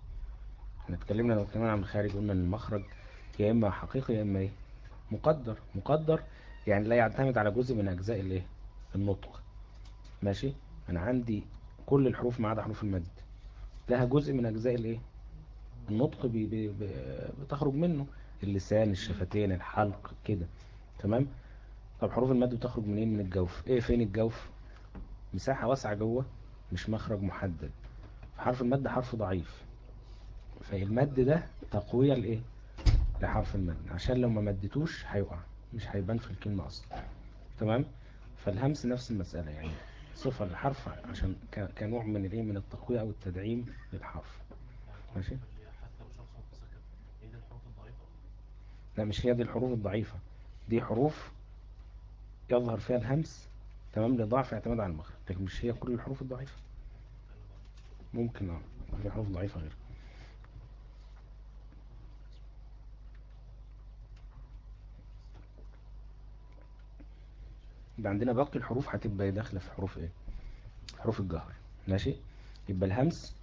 إحنا اتكلمنا لو اتكلمنا عن الخارج قلنا إن المخرج يا إما حقيقي يا إما إيه؟ مقدر. مقدر يعني لا يعتمد على جزء من أجزاء الإيه؟ النطق. ماشي؟ أنا عندي كل الحروف ما عدا حروف المد. لها جزء من أجزاء الإيه؟ النطق بي بي بي بتخرج منه. اللسان الشفتين الحلق كده. تمام؟ طب حروف المد بتخرج منين؟ من الجوف. إيه؟ فين الجوف؟ مساحة واسعة جوه مش مخرج محدد. حرف المد حرف ضعيف. فالمد ده تقوية لإيه؟ لحرف المد. عشان لو ما مدتوش هيقع مش هيبان في الكلمة أصلا. تمام؟ فالهمس نفس المسألة يعني. صفة للحرف عشان كنوع من الإيه؟ من التقوية أو التدعيم للحرف. ماشي؟ لا مش هي دي الحروف الضعيفة. دي حروف يظهر فيها الهمس تمام؟ لضعف اعتماد على المخرج. لكن مش هي كل الحروف الضعيفة. ممكن آه في حروف ضعيفة غير يبقى عندنا باقي الحروف هتبقى داخلة في حروف إيه؟ حروف الجهر. ماشي؟ يبقى الهمس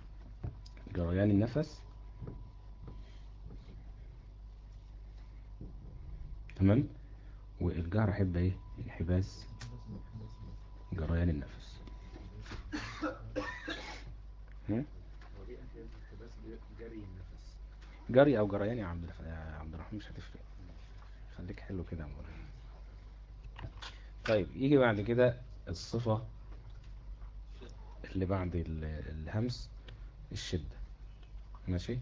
جريان النفس. تمام؟ والجهر هيبقى إيه؟ انحباس جريان النفس. جري أو جريان يا عبد الرحمن مش هتفرق. خليك حلو كده يا. طيب يجي بعد كده الصفة اللي بعد ال- الهمس الشدة. ماشي؟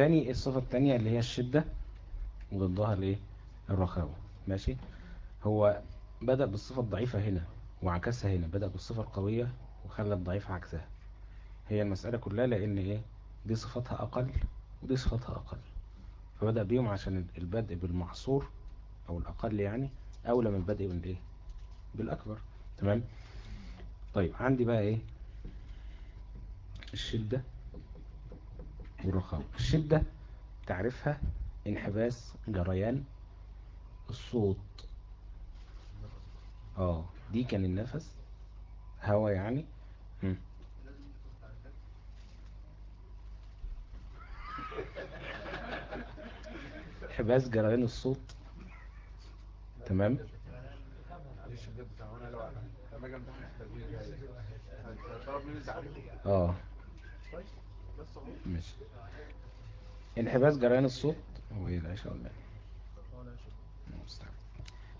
ال- التاني الصفة التانية اللي هي الشدة وضدها الايه؟ الرخاوة. ماشي؟ هو بدأ بالصفة الضعيفة هنا وعكسها هنا بدأ بالصفة القوية وخلى الضعيف عكسها. هي المسألة كلها لأن إيه؟ دي صفتها أقل ودي صفتها أقل. فبدأ بيهم عشان البدء بالمحصور أو الأقل يعني أولى من البدء بالإيه؟ بالأكبر. تمام؟ طيب عندي بقى إيه؟ الشدة. والرخاوة الشدة تعرفها انحباس جريان الصوت. آه دي كان النفس هوا يعني. مم. انحباس جريان الصوت. تمام؟ آه. ماشي. انحباس جريان الصوت. هو إيه العيشة ولا مستعد.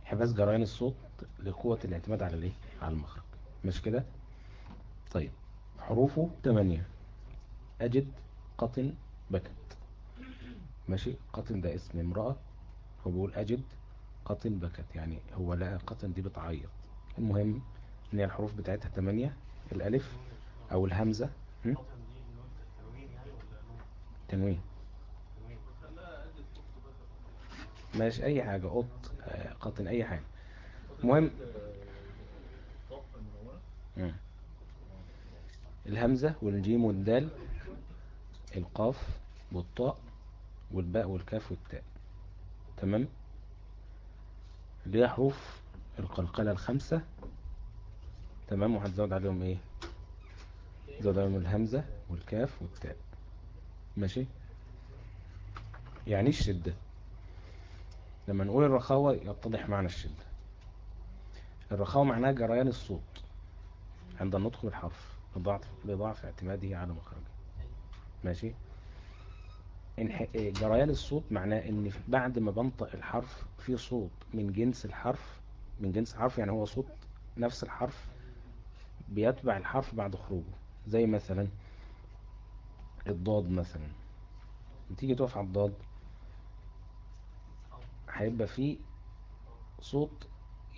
انحباس جريان الصوت لقوة الاعتماد على الإيه؟ على المخرج. مش كده؟ طيب. حروفه تمانية. أجد قطن بكت. ماشي؟ قطن ده اسم امرأة. هو بيقول أجد قطن بكت. يعني هو لقى قطن دي بتعيط. المهم إن هي الحروف بتاعتها تمانية. الألف أو الهمزة. هم؟ تنوين. ماشي أي حاجة قط آه، قطن أي حاجة. المهم. الهمزة والجيم والدال القاف والطاء والباء والكاف والتاء. تمام؟ اللي حروف القلقلة الخمسة. تمام؟ وهتزود عليهم إيه؟ زود عليهم الهمزة والكاف والتاء. يعني إيه الشدة. لما نقول الرخاوة يتضح معنى الشدة. الرخاوة معناها جريان الصوت عند النطق بالحرف لضعف, لضعف اعتماده على مخرجه. ماشي؟ جريان الصوت معناه إن بعد ما بنطق الحرف في صوت من جنس الحرف من جنس الحرف يعني هو صوت نفس الحرف بيتبع الحرف بعد خروجه. زي مثلا الضاد مثلا. بتيجي تقف على الضاد هيبقى فيه صوت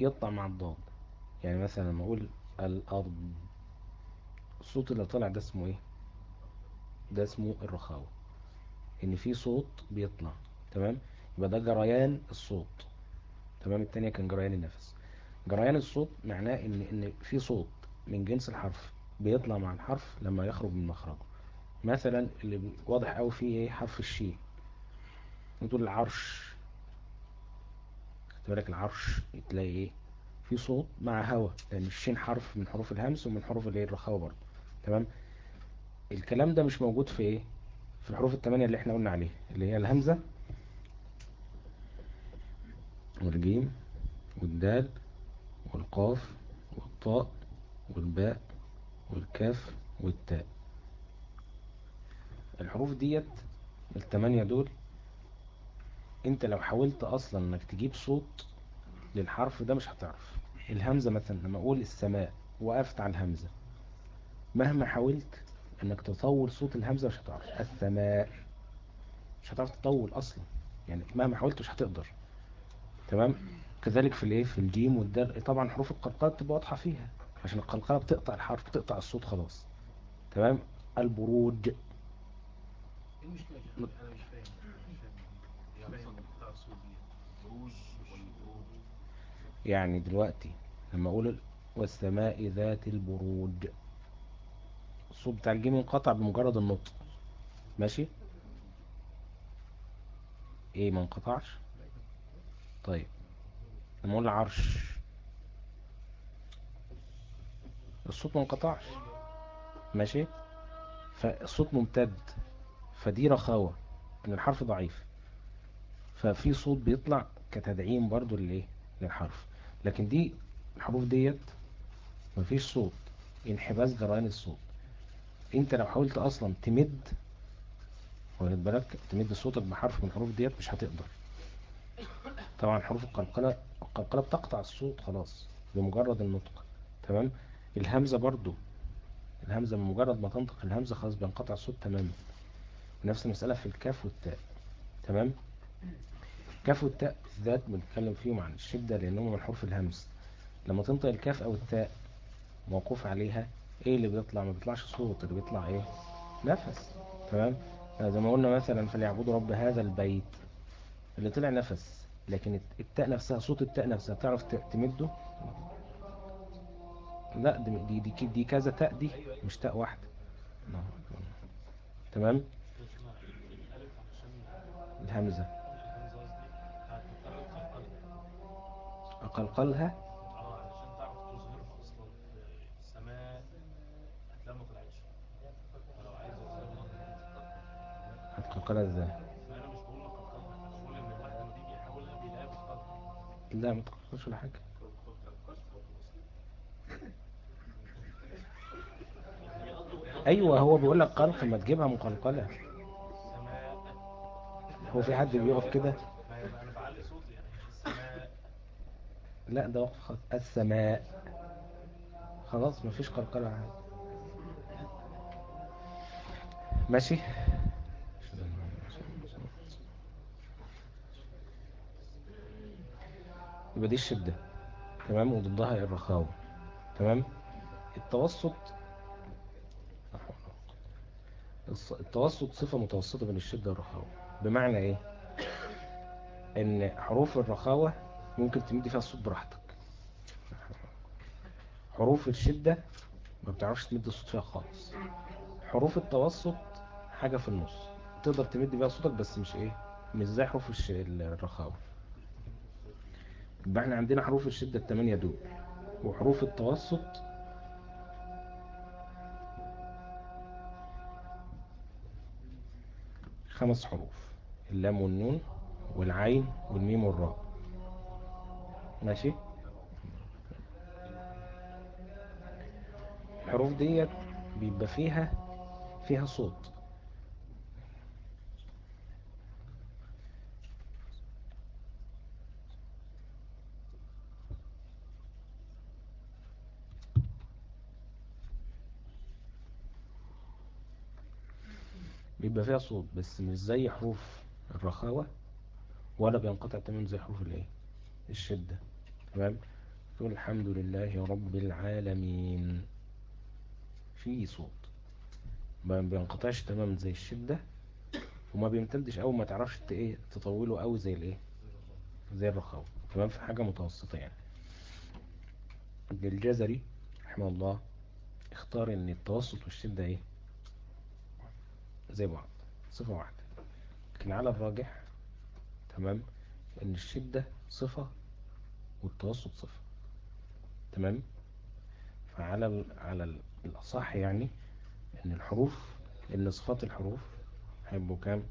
يطلع مع الضاد. يعني مثلا لما أقول الأرض الصوت اللي طلع ده اسمه إيه؟ ده اسمه الرخاوة. إن في صوت بيطلع تمام؟ يبقى ده جريان الصوت تمام؟ التانية كان جريان النفس. جريان الصوت معناه إن إن في صوت من جنس الحرف بيطلع مع الحرف لما يخرج من مخرجه. مثلا اللي واضح قوي فيه إيه؟ حرف الشين. نقول العرش. خد بالك العرش؟ تلاقي إيه؟ في صوت مع هوا لأن الشين حرف من حروف الهمس ومن حروف الايه الرخاوة برضه. تمام؟ الكلام ده مش موجود في إيه؟ في الحروف الثمانية اللي إحنا قلنا عليها اللي هي الهمزة والجيم والدال والقاف والطاء والباء والكاف والتاء. الحروف ديت الثمانية دول انت لو حاولت أصلا انك تجيب صوت للحرف ده مش هتعرف. الهمزة مثلا لما أقول السماء وقفت على الهمزة مهما حاولت انك تطول صوت الهمزة مش هتعرف. السماء مش هتعرف تطول أصلا يعني مهما حاولت مش هتقدر. تمام؟ كذلك في الايه في الجيم والدال طبعا حروف القلقلة بتبقى واضحة فيها عشان القلقلة بتقطع الحرف بتقطع الصوت خلاص. تمام؟ البروج يعني دلوقتي لما أقول والسماء ذات البروج الصوت بتاع الجيم انقطع بمجرد النطق. ماشي؟ إيه ما انقطعش؟ طيب لما أقول عرش الصوت ما انقطعش. ماشي؟ فالصوت ممتد. فدي رخاوة إن الحرف ضعيف. ففي صوت بيطلع كتدعيم برضو للإيه؟ للحرف. لكن دي الحروف ديت مفيش صوت. انحباس جريان الصوت. انت لو حاولت أصلا تمد واخد بالك؟ تمد صوتك بحرف من الحروف ديت مش هتقدر. طبعا حروف القلقلة القلقلة بتقطع الصوت خلاص بمجرد النطق تمام؟ الهمزة برضو الهمزة بمجرد ما تنطق الهمزة خلاص بينقطع الصوت تماما. نفس المسألة في الكاف والتاء. تمام؟ الكاف والتاء بالذات بنتكلم فيهم عن الشدة لأنهم من حروف الهمز. لما تنطق الكاف أو التاء موقوف عليها إيه اللي بيطلع؟ ما بيطلعش صوت اللي بيطلع إيه؟ نفس. تمام؟ زي ما قلنا مثلا فليعبدوا رب هذا البيت. اللي طلع نفس لكن الت- التاء نفسها صوت التاء نفسها تعرف تمده؟ لا دي دي دي, كذا تاء دي مش تاء واحدة. نعم. تمام؟ عايز تظهرها هتقلقلها إزاي؟ لا ما تقلقلش ولا حاجة. أيوه هو بيقول لك قلق ما تجيبها السماء هو في حد بيقف كده؟ لا ده وقف السماء. خلاص مفيش قلقلة عادي ماشي. يبقى دي الشدة. تمام؟ وضدها الرخاوة. تمام؟ التوسط التوسط صفة متوسطة بين الشدة والرخاوة. بمعنى إيه؟ إن حروف الرخاوة ممكن تمد فيها الصوت براحتك. حروف الشدة ما بتعرفش تمد الصوت فيها خالص. حروف التوسط حاجة في النص تقدر تمد بيها صوتك بس مش إيه؟ مش زي حروف. الرخاوة. يبقى إحنا عندنا حروف الشدة التمانية دول وحروف التوسط خمس حروف. اللام والنون والعين والميم والراء. ماشي؟ الحروف ديت بيبقى فيها فيها صوت. بيبقى فيها صوت بس مش زي حروف الرخاوة ولا بينقطع تماما زي حروف الإيه؟ الشدة. تمام؟ تقول الحمد لله رب العالمين. في صوت. ما بينقطعش تماما زي الشدة وما بيمتدش أو ما تعرفش إيه تطوله قوي زي الإيه؟ زي الرخاوة. تمام؟ في حاجة متوسطة يعني. الجزري رحمه الله اختار إن التوسط والشدة إيه؟ زي بعض. صفة واحدة. لكن على الراجح تمام إن الشدة صفة والتوسط صفة تمام؟ فعلى ال... على ال- الأصح يعني إن الحروف إن صفات الحروف هيبقوا كام؟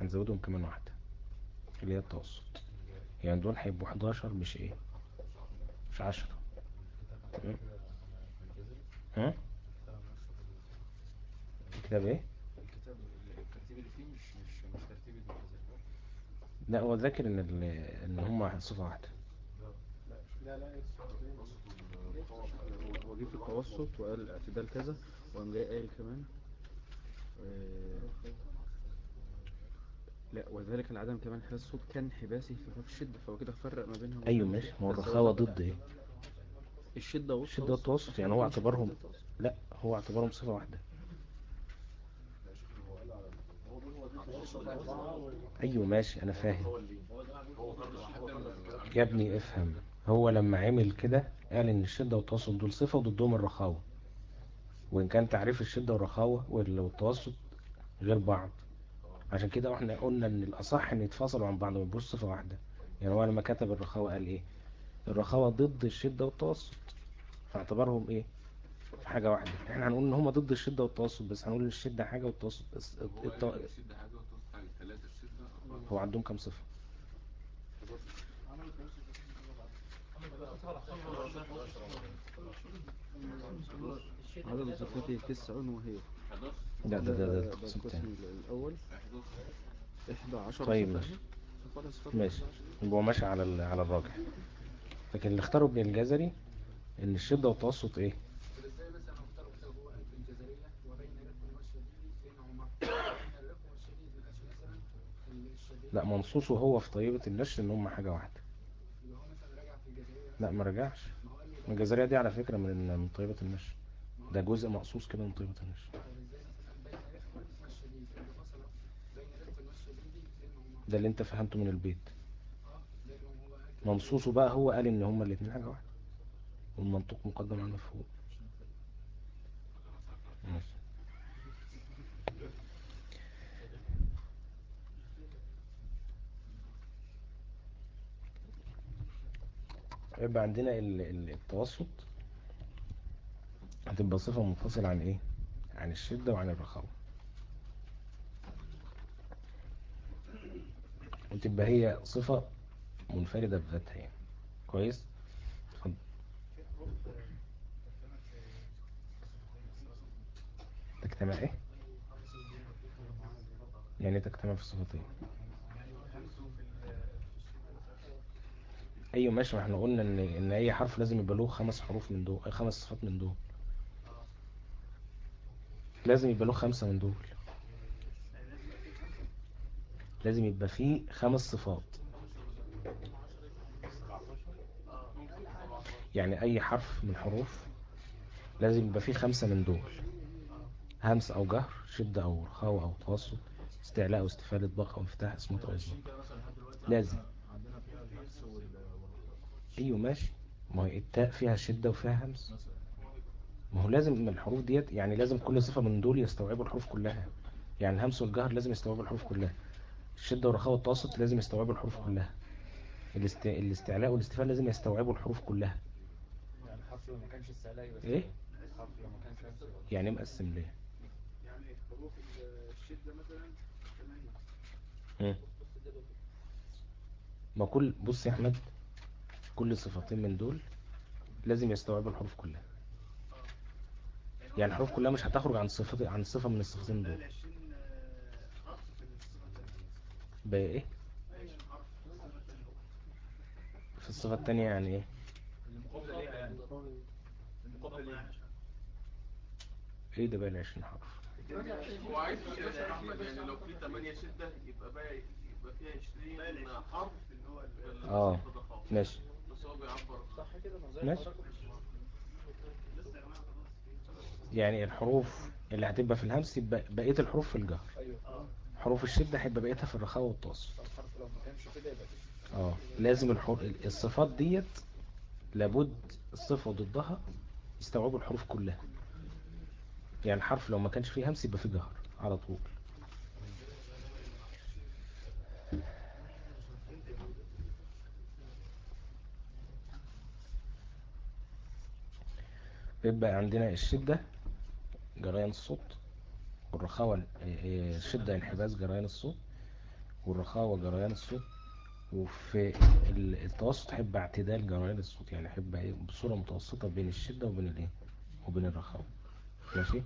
هنزودهم كمان واحدة اللي هي التوسط. يعني دول هيبقوا 11 مش إيه؟ مش 10 تمام؟ ها؟ الكتاب إيه الكتاب الترتيب اللي فيه مش مش مش ترتيب ابن كثير لا هو ذاكر إن ال... إن هم صفة واحدة. لا لا هو جه في التوسط وقال الاعتدال كذا وقام جاي قايل كمان آه، لا وذلك العدم كمان. حدث الصوت كان حباسه في حروف الشدة فهو كده فرق ما بينهم. أيوه ماشي. ما هو ذكر ضد إيه؟ الشدة والتوسط. الشدة والتوسط يعني هو اعتبرهم لا هو اعتبرهم صفة واحدة. أيوه ماشي أنا فاهم. يا ابني افهم. هو لما عمل كده قال إن الشدة والتوسط دول صفة وضدهم الرخاوة. وإن كان تعريف الشدة والرخاوة وال- والتوسط غير بعض. عشان كده إحنا قلنا إن الأصح إن يتفصلوا عن بعض ما يبقوش صفة واحدة. يعني هو لما كتب الرخاوة قال إيه؟ الرخاوة ضد الشدة والتوسط. فاعتبرهم إيه؟ حاجة واحدة. إحنا هنقول إن هما ضد الشدة والتوسط بس هنقول الشدة حاجة والتوسط بس الت... الشدة حاجة وتوسط حاجة ثلاثة الشدة أربعة هو عندهم كام صفة عدد صفاته تسع وهي 11 لا ده ده ده القسم التاني الأول. 11 11 طيب ماشي. ماشي. 11. يبقى هو ماشي على على الراجح. لكن اللي اختاره ابن الجزري ان الشدة والتوسط إيه إزاي مثلا اختاروا كتاب هو قال في الجزرية وبين لكم والشديد بين عمر بين لكم والشديد ما قالش مثلا الشديد لا منصوصه هو في طيبة النشر إن هم حاجة واحدة. لا ما رجعش. الجزرية دي على فكرة من من طيبة النشر. ده جزء مقصوص كده من طيبة النشر. ده اللي انت فهمته من البيت. منصوصه بقى هو قال إن هما الاتنين حاجة واحدة. والمنطوق مقدم على المفهوم ماشي يبقى عندنا ال- ال- التوسط. هتبقى صفة منفصلة عن إيه؟ عن الشدة وعن الرخاوة. وتبقى هي صفة منفردة بذاتها يعني. كويس؟ اتفضل. تجتمع إيه؟ يعني تجتمع في صفتين يعني الهمس في ال- في الشدة والرخاء أيوه ماشي. ما إحنا قلنا إن إن أي حرف لازم يبقى له خمس حروف من دول خمس صفات من دول. لازم يبقى له خمسة من دول. لازم يبقى فيه خمس صفات. يعني أي حرف من الحروف لازم يبقى فيه خمسة من دول. همس أو جهر شدة أو رخاوة أو توسط استعلاء أو استفال اطباق أو انفتاح اسمه أو لازم. أيوه ماشي ما هي التاء فيها شدة وفيها همس؟ ما هو لازم من الحروف ديت يعني لازم كل صفة من دول يستوعبوا الحروف كلها. يعني الهمس والجهر لازم يستوعبوا الحروف كلها. الشدة والرخاء والتوسط لازم يستوعبوا الحروف كلها. الاست... الاستعلاء والاستفال لازم يستوعبوا الحروف كلها. يعني حرف لو ما كانش استعلاء يبقى إيه؟ حرف لو ما كانش يعني مقسم ليه؟ يعني حروف الشدة مثلا ثمانية مم. ما كل بص يا أحمد كل صفتين من دول لازم يستوعبوا الحروف كلها. يعني الحروف كلها مش هتخرج عن صفة عن صفة من الصفتين دول. بقى إيه؟ في الصفة التانية يعني إيه؟ إيه ده بقى العشرين حرف؟ هو عايز يعني لو في 8 شده يبقى بقى يبقى فيها 20 حرف اللي هو ال- آه ماشي. ماشي. يعني الحروف اللي هتبقى في الهمس يبقى بقية الحروف في الجهر. أيوه. حروف الشدة هيبقى بقيتها في الرخاء والتوسط الحرف لو ما كانش كده يبقى كده. آه. لازم الحروف الصفات ديت لابد الصفة ضدها يستوعبوا الحروف كلها. يعني الحرف لو ما كانش فيه همس يبقى فيه جهر على طول. يبقى عندنا الشدة جريان الصوت والرخاوة إيه، إيه، الشدة انحباس جريان الصوت والرخاوة جريان الصوت وفي ال- التوسط هيبقى اعتدال جريان الصوت يعني هيبقى إيه؟ بصورة متوسطة بين الشدة وبين الايه وبين الرخاوة. ماشي؟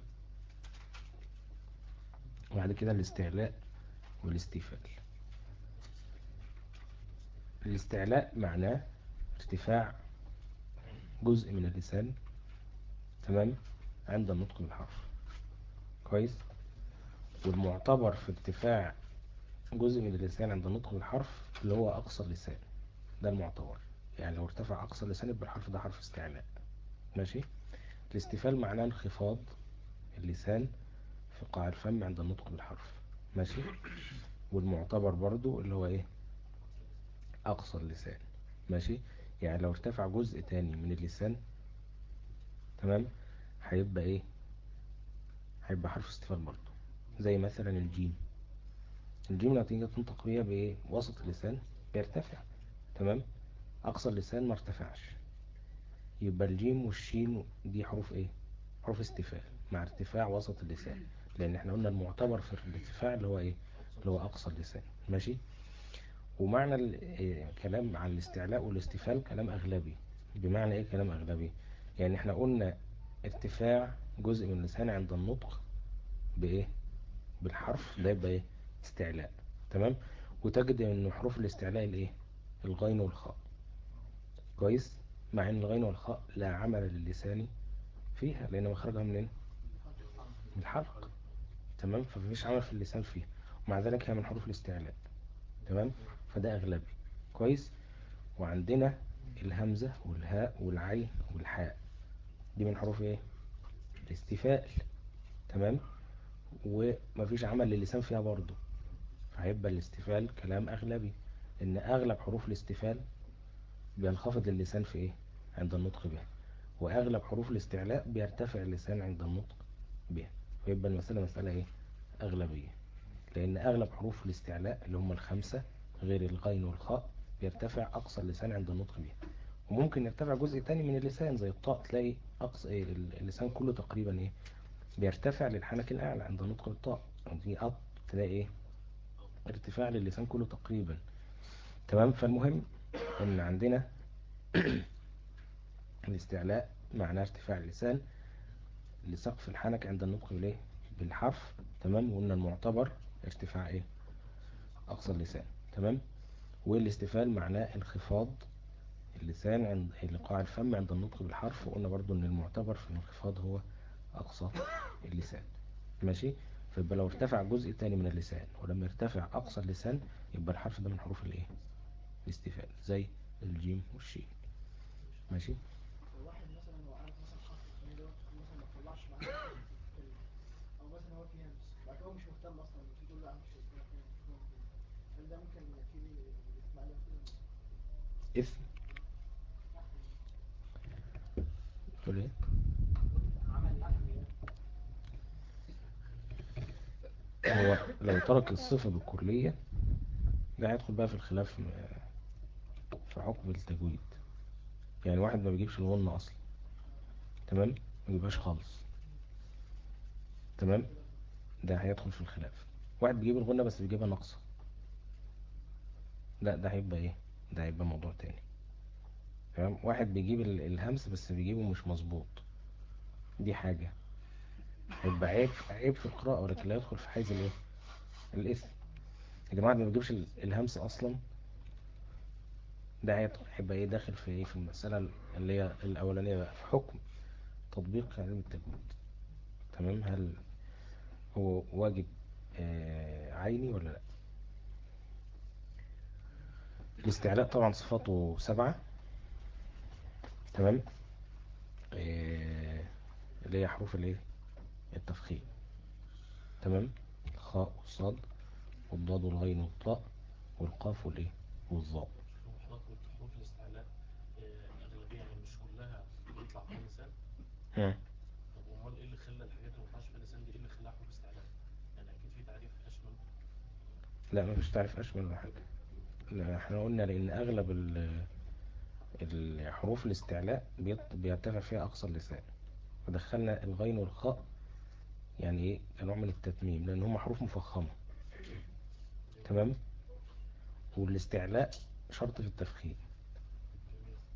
وبعد كده الاستعلاء والاستيفال الاستعلاء معناه ارتفاع جزء من اللسان تمام عند النطق بالحرف كويس؟ والمعتبر في ارتفاع جزء من اللسان عند النطق بالحرف اللي هو أقصى اللسان. ده المعتبر. يعني لو ارتفع أقصى اللسان يبقى الحرف ده حرف استعلاء ماشي؟ الاستفال معناه انخفاض اللسان في قاع الفم عند النطق بالحرف ماشي؟ والمعتبر برضو اللي هو إيه؟ أقصى اللسان. ماشي؟ يعني لو ارتفع جزء تاني من اللسان تمام؟ هيبقى إيه؟ هيبقى حرف استفال برضو زي مثلا الجيم. الجيم لما تيجي تنطق بيها بإيه؟ وسط اللسان بيرتفع. تمام؟ أقصى اللسان ما ارتفعش. يبقى الجيم والشين دي حروف إيه؟ حروف استفال مع ارتفاع وسط اللسان. لأن إحنا قلنا المعتبر في الارتفاع اللي هو إيه؟ اللي هو أقصى اللسان. ماشي؟ ومعنى الكلام عن الاستعلاء والاستفال كلام أغلبي. بمعنى إيه كلام أغلبي؟ يعني إحنا قلنا ارتفاع جزء من اللسان عند النطق بإيه؟ بالحرف ده يبقى إيه؟ استعلاء. تمام؟ وتجد إن حروف الاستعلاء الإيه؟ الغين والخاء. كويس؟ مع إن الغين والخاء لا عمل للسان فيها لأن مخرجها منين؟ من الحلق تمام؟ فمفيش عمل في اللسان فيها. ومع ذلك هي من حروف الاستعلاء. تمام؟ فده أغلبي. كويس؟ وعندنا الهمزة والهاء والعين والحاء. دي من حروف إيه؟ الاستفال تمام؟ ومفيش عمل للسان فيها برضه. فهيبقى الاستفال كلام أغلبي. إن أغلب حروف الاستفال بينخفض اللسان في إيه؟ عند النطق بها. وأغلب حروف الاستعلاء بيرتفع اللسان عند النطق بها. فيبقى المسألة مسألة إيه؟ أغلبية. لأن أغلب حروف الاستعلاء اللي هم الخمسة غير الغين والخاء بيرتفع أقصى اللسان عند النطق بها. وممكن يرتفع جزء تاني من اللسان زي الطاء. تلاقي أقصى إيه اللسان كله تقريبا إيه بيرتفع للحنك الأعلى عند النطق بالطاء دي أط تلاقي إيه ارتفاع للسان كله تقريبا. تمام فالمهم إن عندنا الاستعلاء معناه ارتفاع اللسان لسقف الحنك عند النطق بالايه بالحرف. تمام وقلنا المعتبر ارتفاع إيه أقصى اللسان. تمام والاستفال معناه انخفاض اللسان عند لقاع الفم عند النطق بالحرف وقلنا برضو إن المعتبر في الانخفاض هو أقصى اللسان. ماشي؟ فيبقى لو ارتفع جزء تاني من اللسان ولما يرتفع أقصى اللسان يبقى الحرف ده من حروف الإيه؟ الاستفال زي الجيم والشين. ماشي؟ لو واحد مثلا هو عارف مثلا حرف مثلا ما طلعش معاه أو مثلا هو في همس بعد كده مش مهتم أصلا تيجي تقول له عم مش هل ده ممكن يبتدي يسمع له كده اسم تقول إيه هو لو ترك الصفة بالكلية ده هيدخل بقى في الخلاف في حكم التجويد. يعني واحد ما بيجيبش الغنة أصلا. تمام؟ ما بيجيبهاش خالص. تمام؟ ده هيدخل في الخلاف. واحد بيجيب الغنة بس بيجيبها ناقصة. لا ده هيبقى إيه؟ ده هيبقى موضوع تاني. تمام واحد بيجيب ال- الهمس بس بيجيبه مش مظبوط. دي حاجة. هيبقى عيب عيب في القراءة ولكن لا يدخل في حيز الإيه؟ الاسم لكن واحد ما بيجيبش ال- الهمس أصلا. ده هيبقى إيه داخل في إيه؟ في المسألة اللي هي الأولانية بقى في حكم تطبيق علم التجويد. تمام؟ هل هو واجب آه عيني ولا لا؟ الاستعلاء طبعا صفاته سبعة. تمام؟ آه اللي هي حروف الايه؟ التفخيم. تمام؟ الخاء والصاد والضاد والغين والطاء والقاف والايه؟ والظاء. حروف الاستعلاء يعني مش كلها بيطلع فيها لسان مم. طب أمال إيه اللي خلى الحاجات اللي ما بيطلعش فيها لسان دي إيه اللي خلاها حروف استعلاء؟ يعني أكيد في تعريف أشمل لا ما فيش تعريف أشمل ولا حاجة. لا إحنا قلنا لأن أغلب ال- الحروف الاستعلاء بيرتفع فيها أقصى اللسان. فدخلنا الغين والخاء يعني إيه؟ كنوع من التتميم لأن هم حروف مفخمة. تمام؟ والاستعلاء شرط في التفخيم.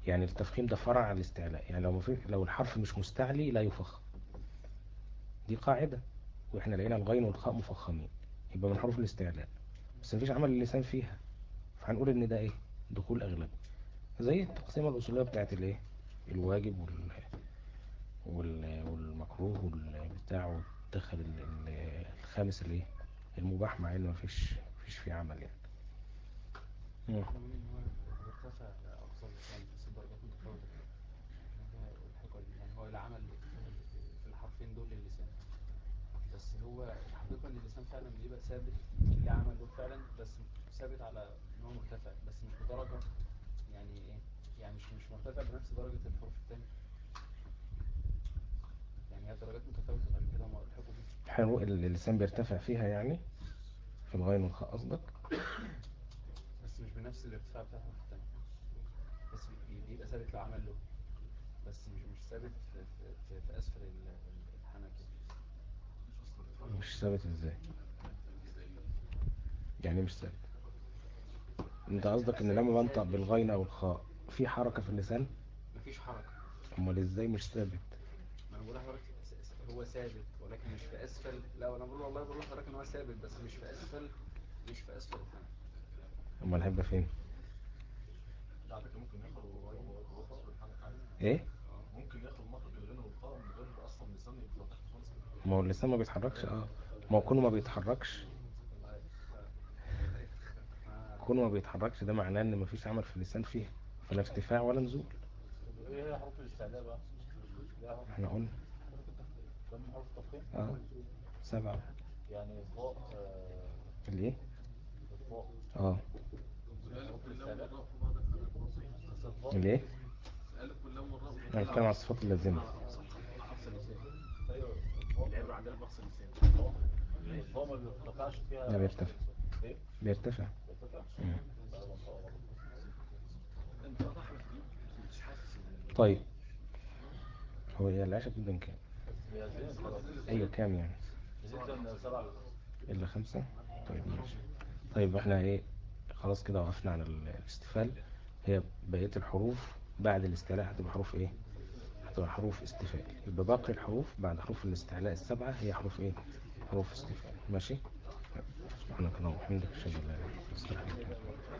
يعني التفخيم ده فرع على الاستعلاء. يعني لو. لو الحرف مش مستعلي لا يفخم. دي قاعدة وإحنا لقينا الغين والخاء مفخمين. يبقى من حروف الاستعلاء. بس مفيش عمل اللسان فيها. فهنقول إن ده إيه؟ دخول أغلبي. زي التقسيمة الأصولية بتاعت الإيه؟ الواجب وال... وال... والمكروه والبتاع ودخل ال... ال- الخامس الإيه؟ المباح مع انه مفيش مفيش فيه عمل يعني. هو العمل في الحرفين دول للسان بس هو الحقيقة إن اللسان فعلا بيبقى ثابت اللي عمل دول فعلا بس ثابت على هو مرتفع بس مش بدرجة يعني مش مش مرتفع بنفس درجة الحروف الثانية يعني هي درجات متفاوتة بعد كده هم الحقوا بيه حلو ال- اللسان بيرتفع فيها يعني في الغين والخاء قصدك؟ بس مش بنفس الارتفاع بتاع الحروف الثانية بس بي- بيبقى ثابت لو عمل له. بس مش مش ثابت في, في, في, أسفل ال- ال- الحنك يعني. مش ثابت إزاي؟ يعني إيه مش ثابت؟ أنت قصدك إن لما بنطق بالغين أو الخاء في حركة في اللسان؟ مفيش حركة. أمال إزاي مش ثابت؟ ما أنا بقول لحضرتك هو ثابت ولكن مش في أسفل لا أنا بقول والله بقول لحضرتك إن هو ثابت بس مش في أسفل مش في أسفل أمال هيبقى فين؟ إيه؟ ممكن ياخد مخرج الغين والخاء من غير أصلا لسان يبقى تحت خالص ما هو اللسان ما بيتحركش؟ آه. ما هو كونه ما بيتحركش؟ كونه ما بيتحركش ده معناه إن مفيش عمل في اللسان فيه. فلا ارتفاع ولا نزول. إيه حروف الاستعلاء؟ إحنا قلنا. كم حرف تفخيم آه. سبعة. يعني ظاء آه، الايه الظاء آه أنا بتكلم على الصفات اللازمة. لا بيرتفع. إيه بيرتفع. بيرتفع مم. لا منطقة غلط انت واضح احمد دي مش حاسس ان طيب. هو هي العشاء بتبدأ كام؟ أيوه كام يعني؟ إلا خمسة؟ طيب ماشي. طيب إحنا إيه خلاص كده وقفنا ال- الاستفال. هي بقية الحروف بعد الاستعلاء هتبقى حروف إيه؟ هتبقى حروف استفال. يبقى باقي الحروف بعد حروف الاستعلاء السبعة هي حروف إيه؟ حروف استفال. ماشي؟ سبحانك اللهم وبحمدك أشهد أن لا إله إلا أنت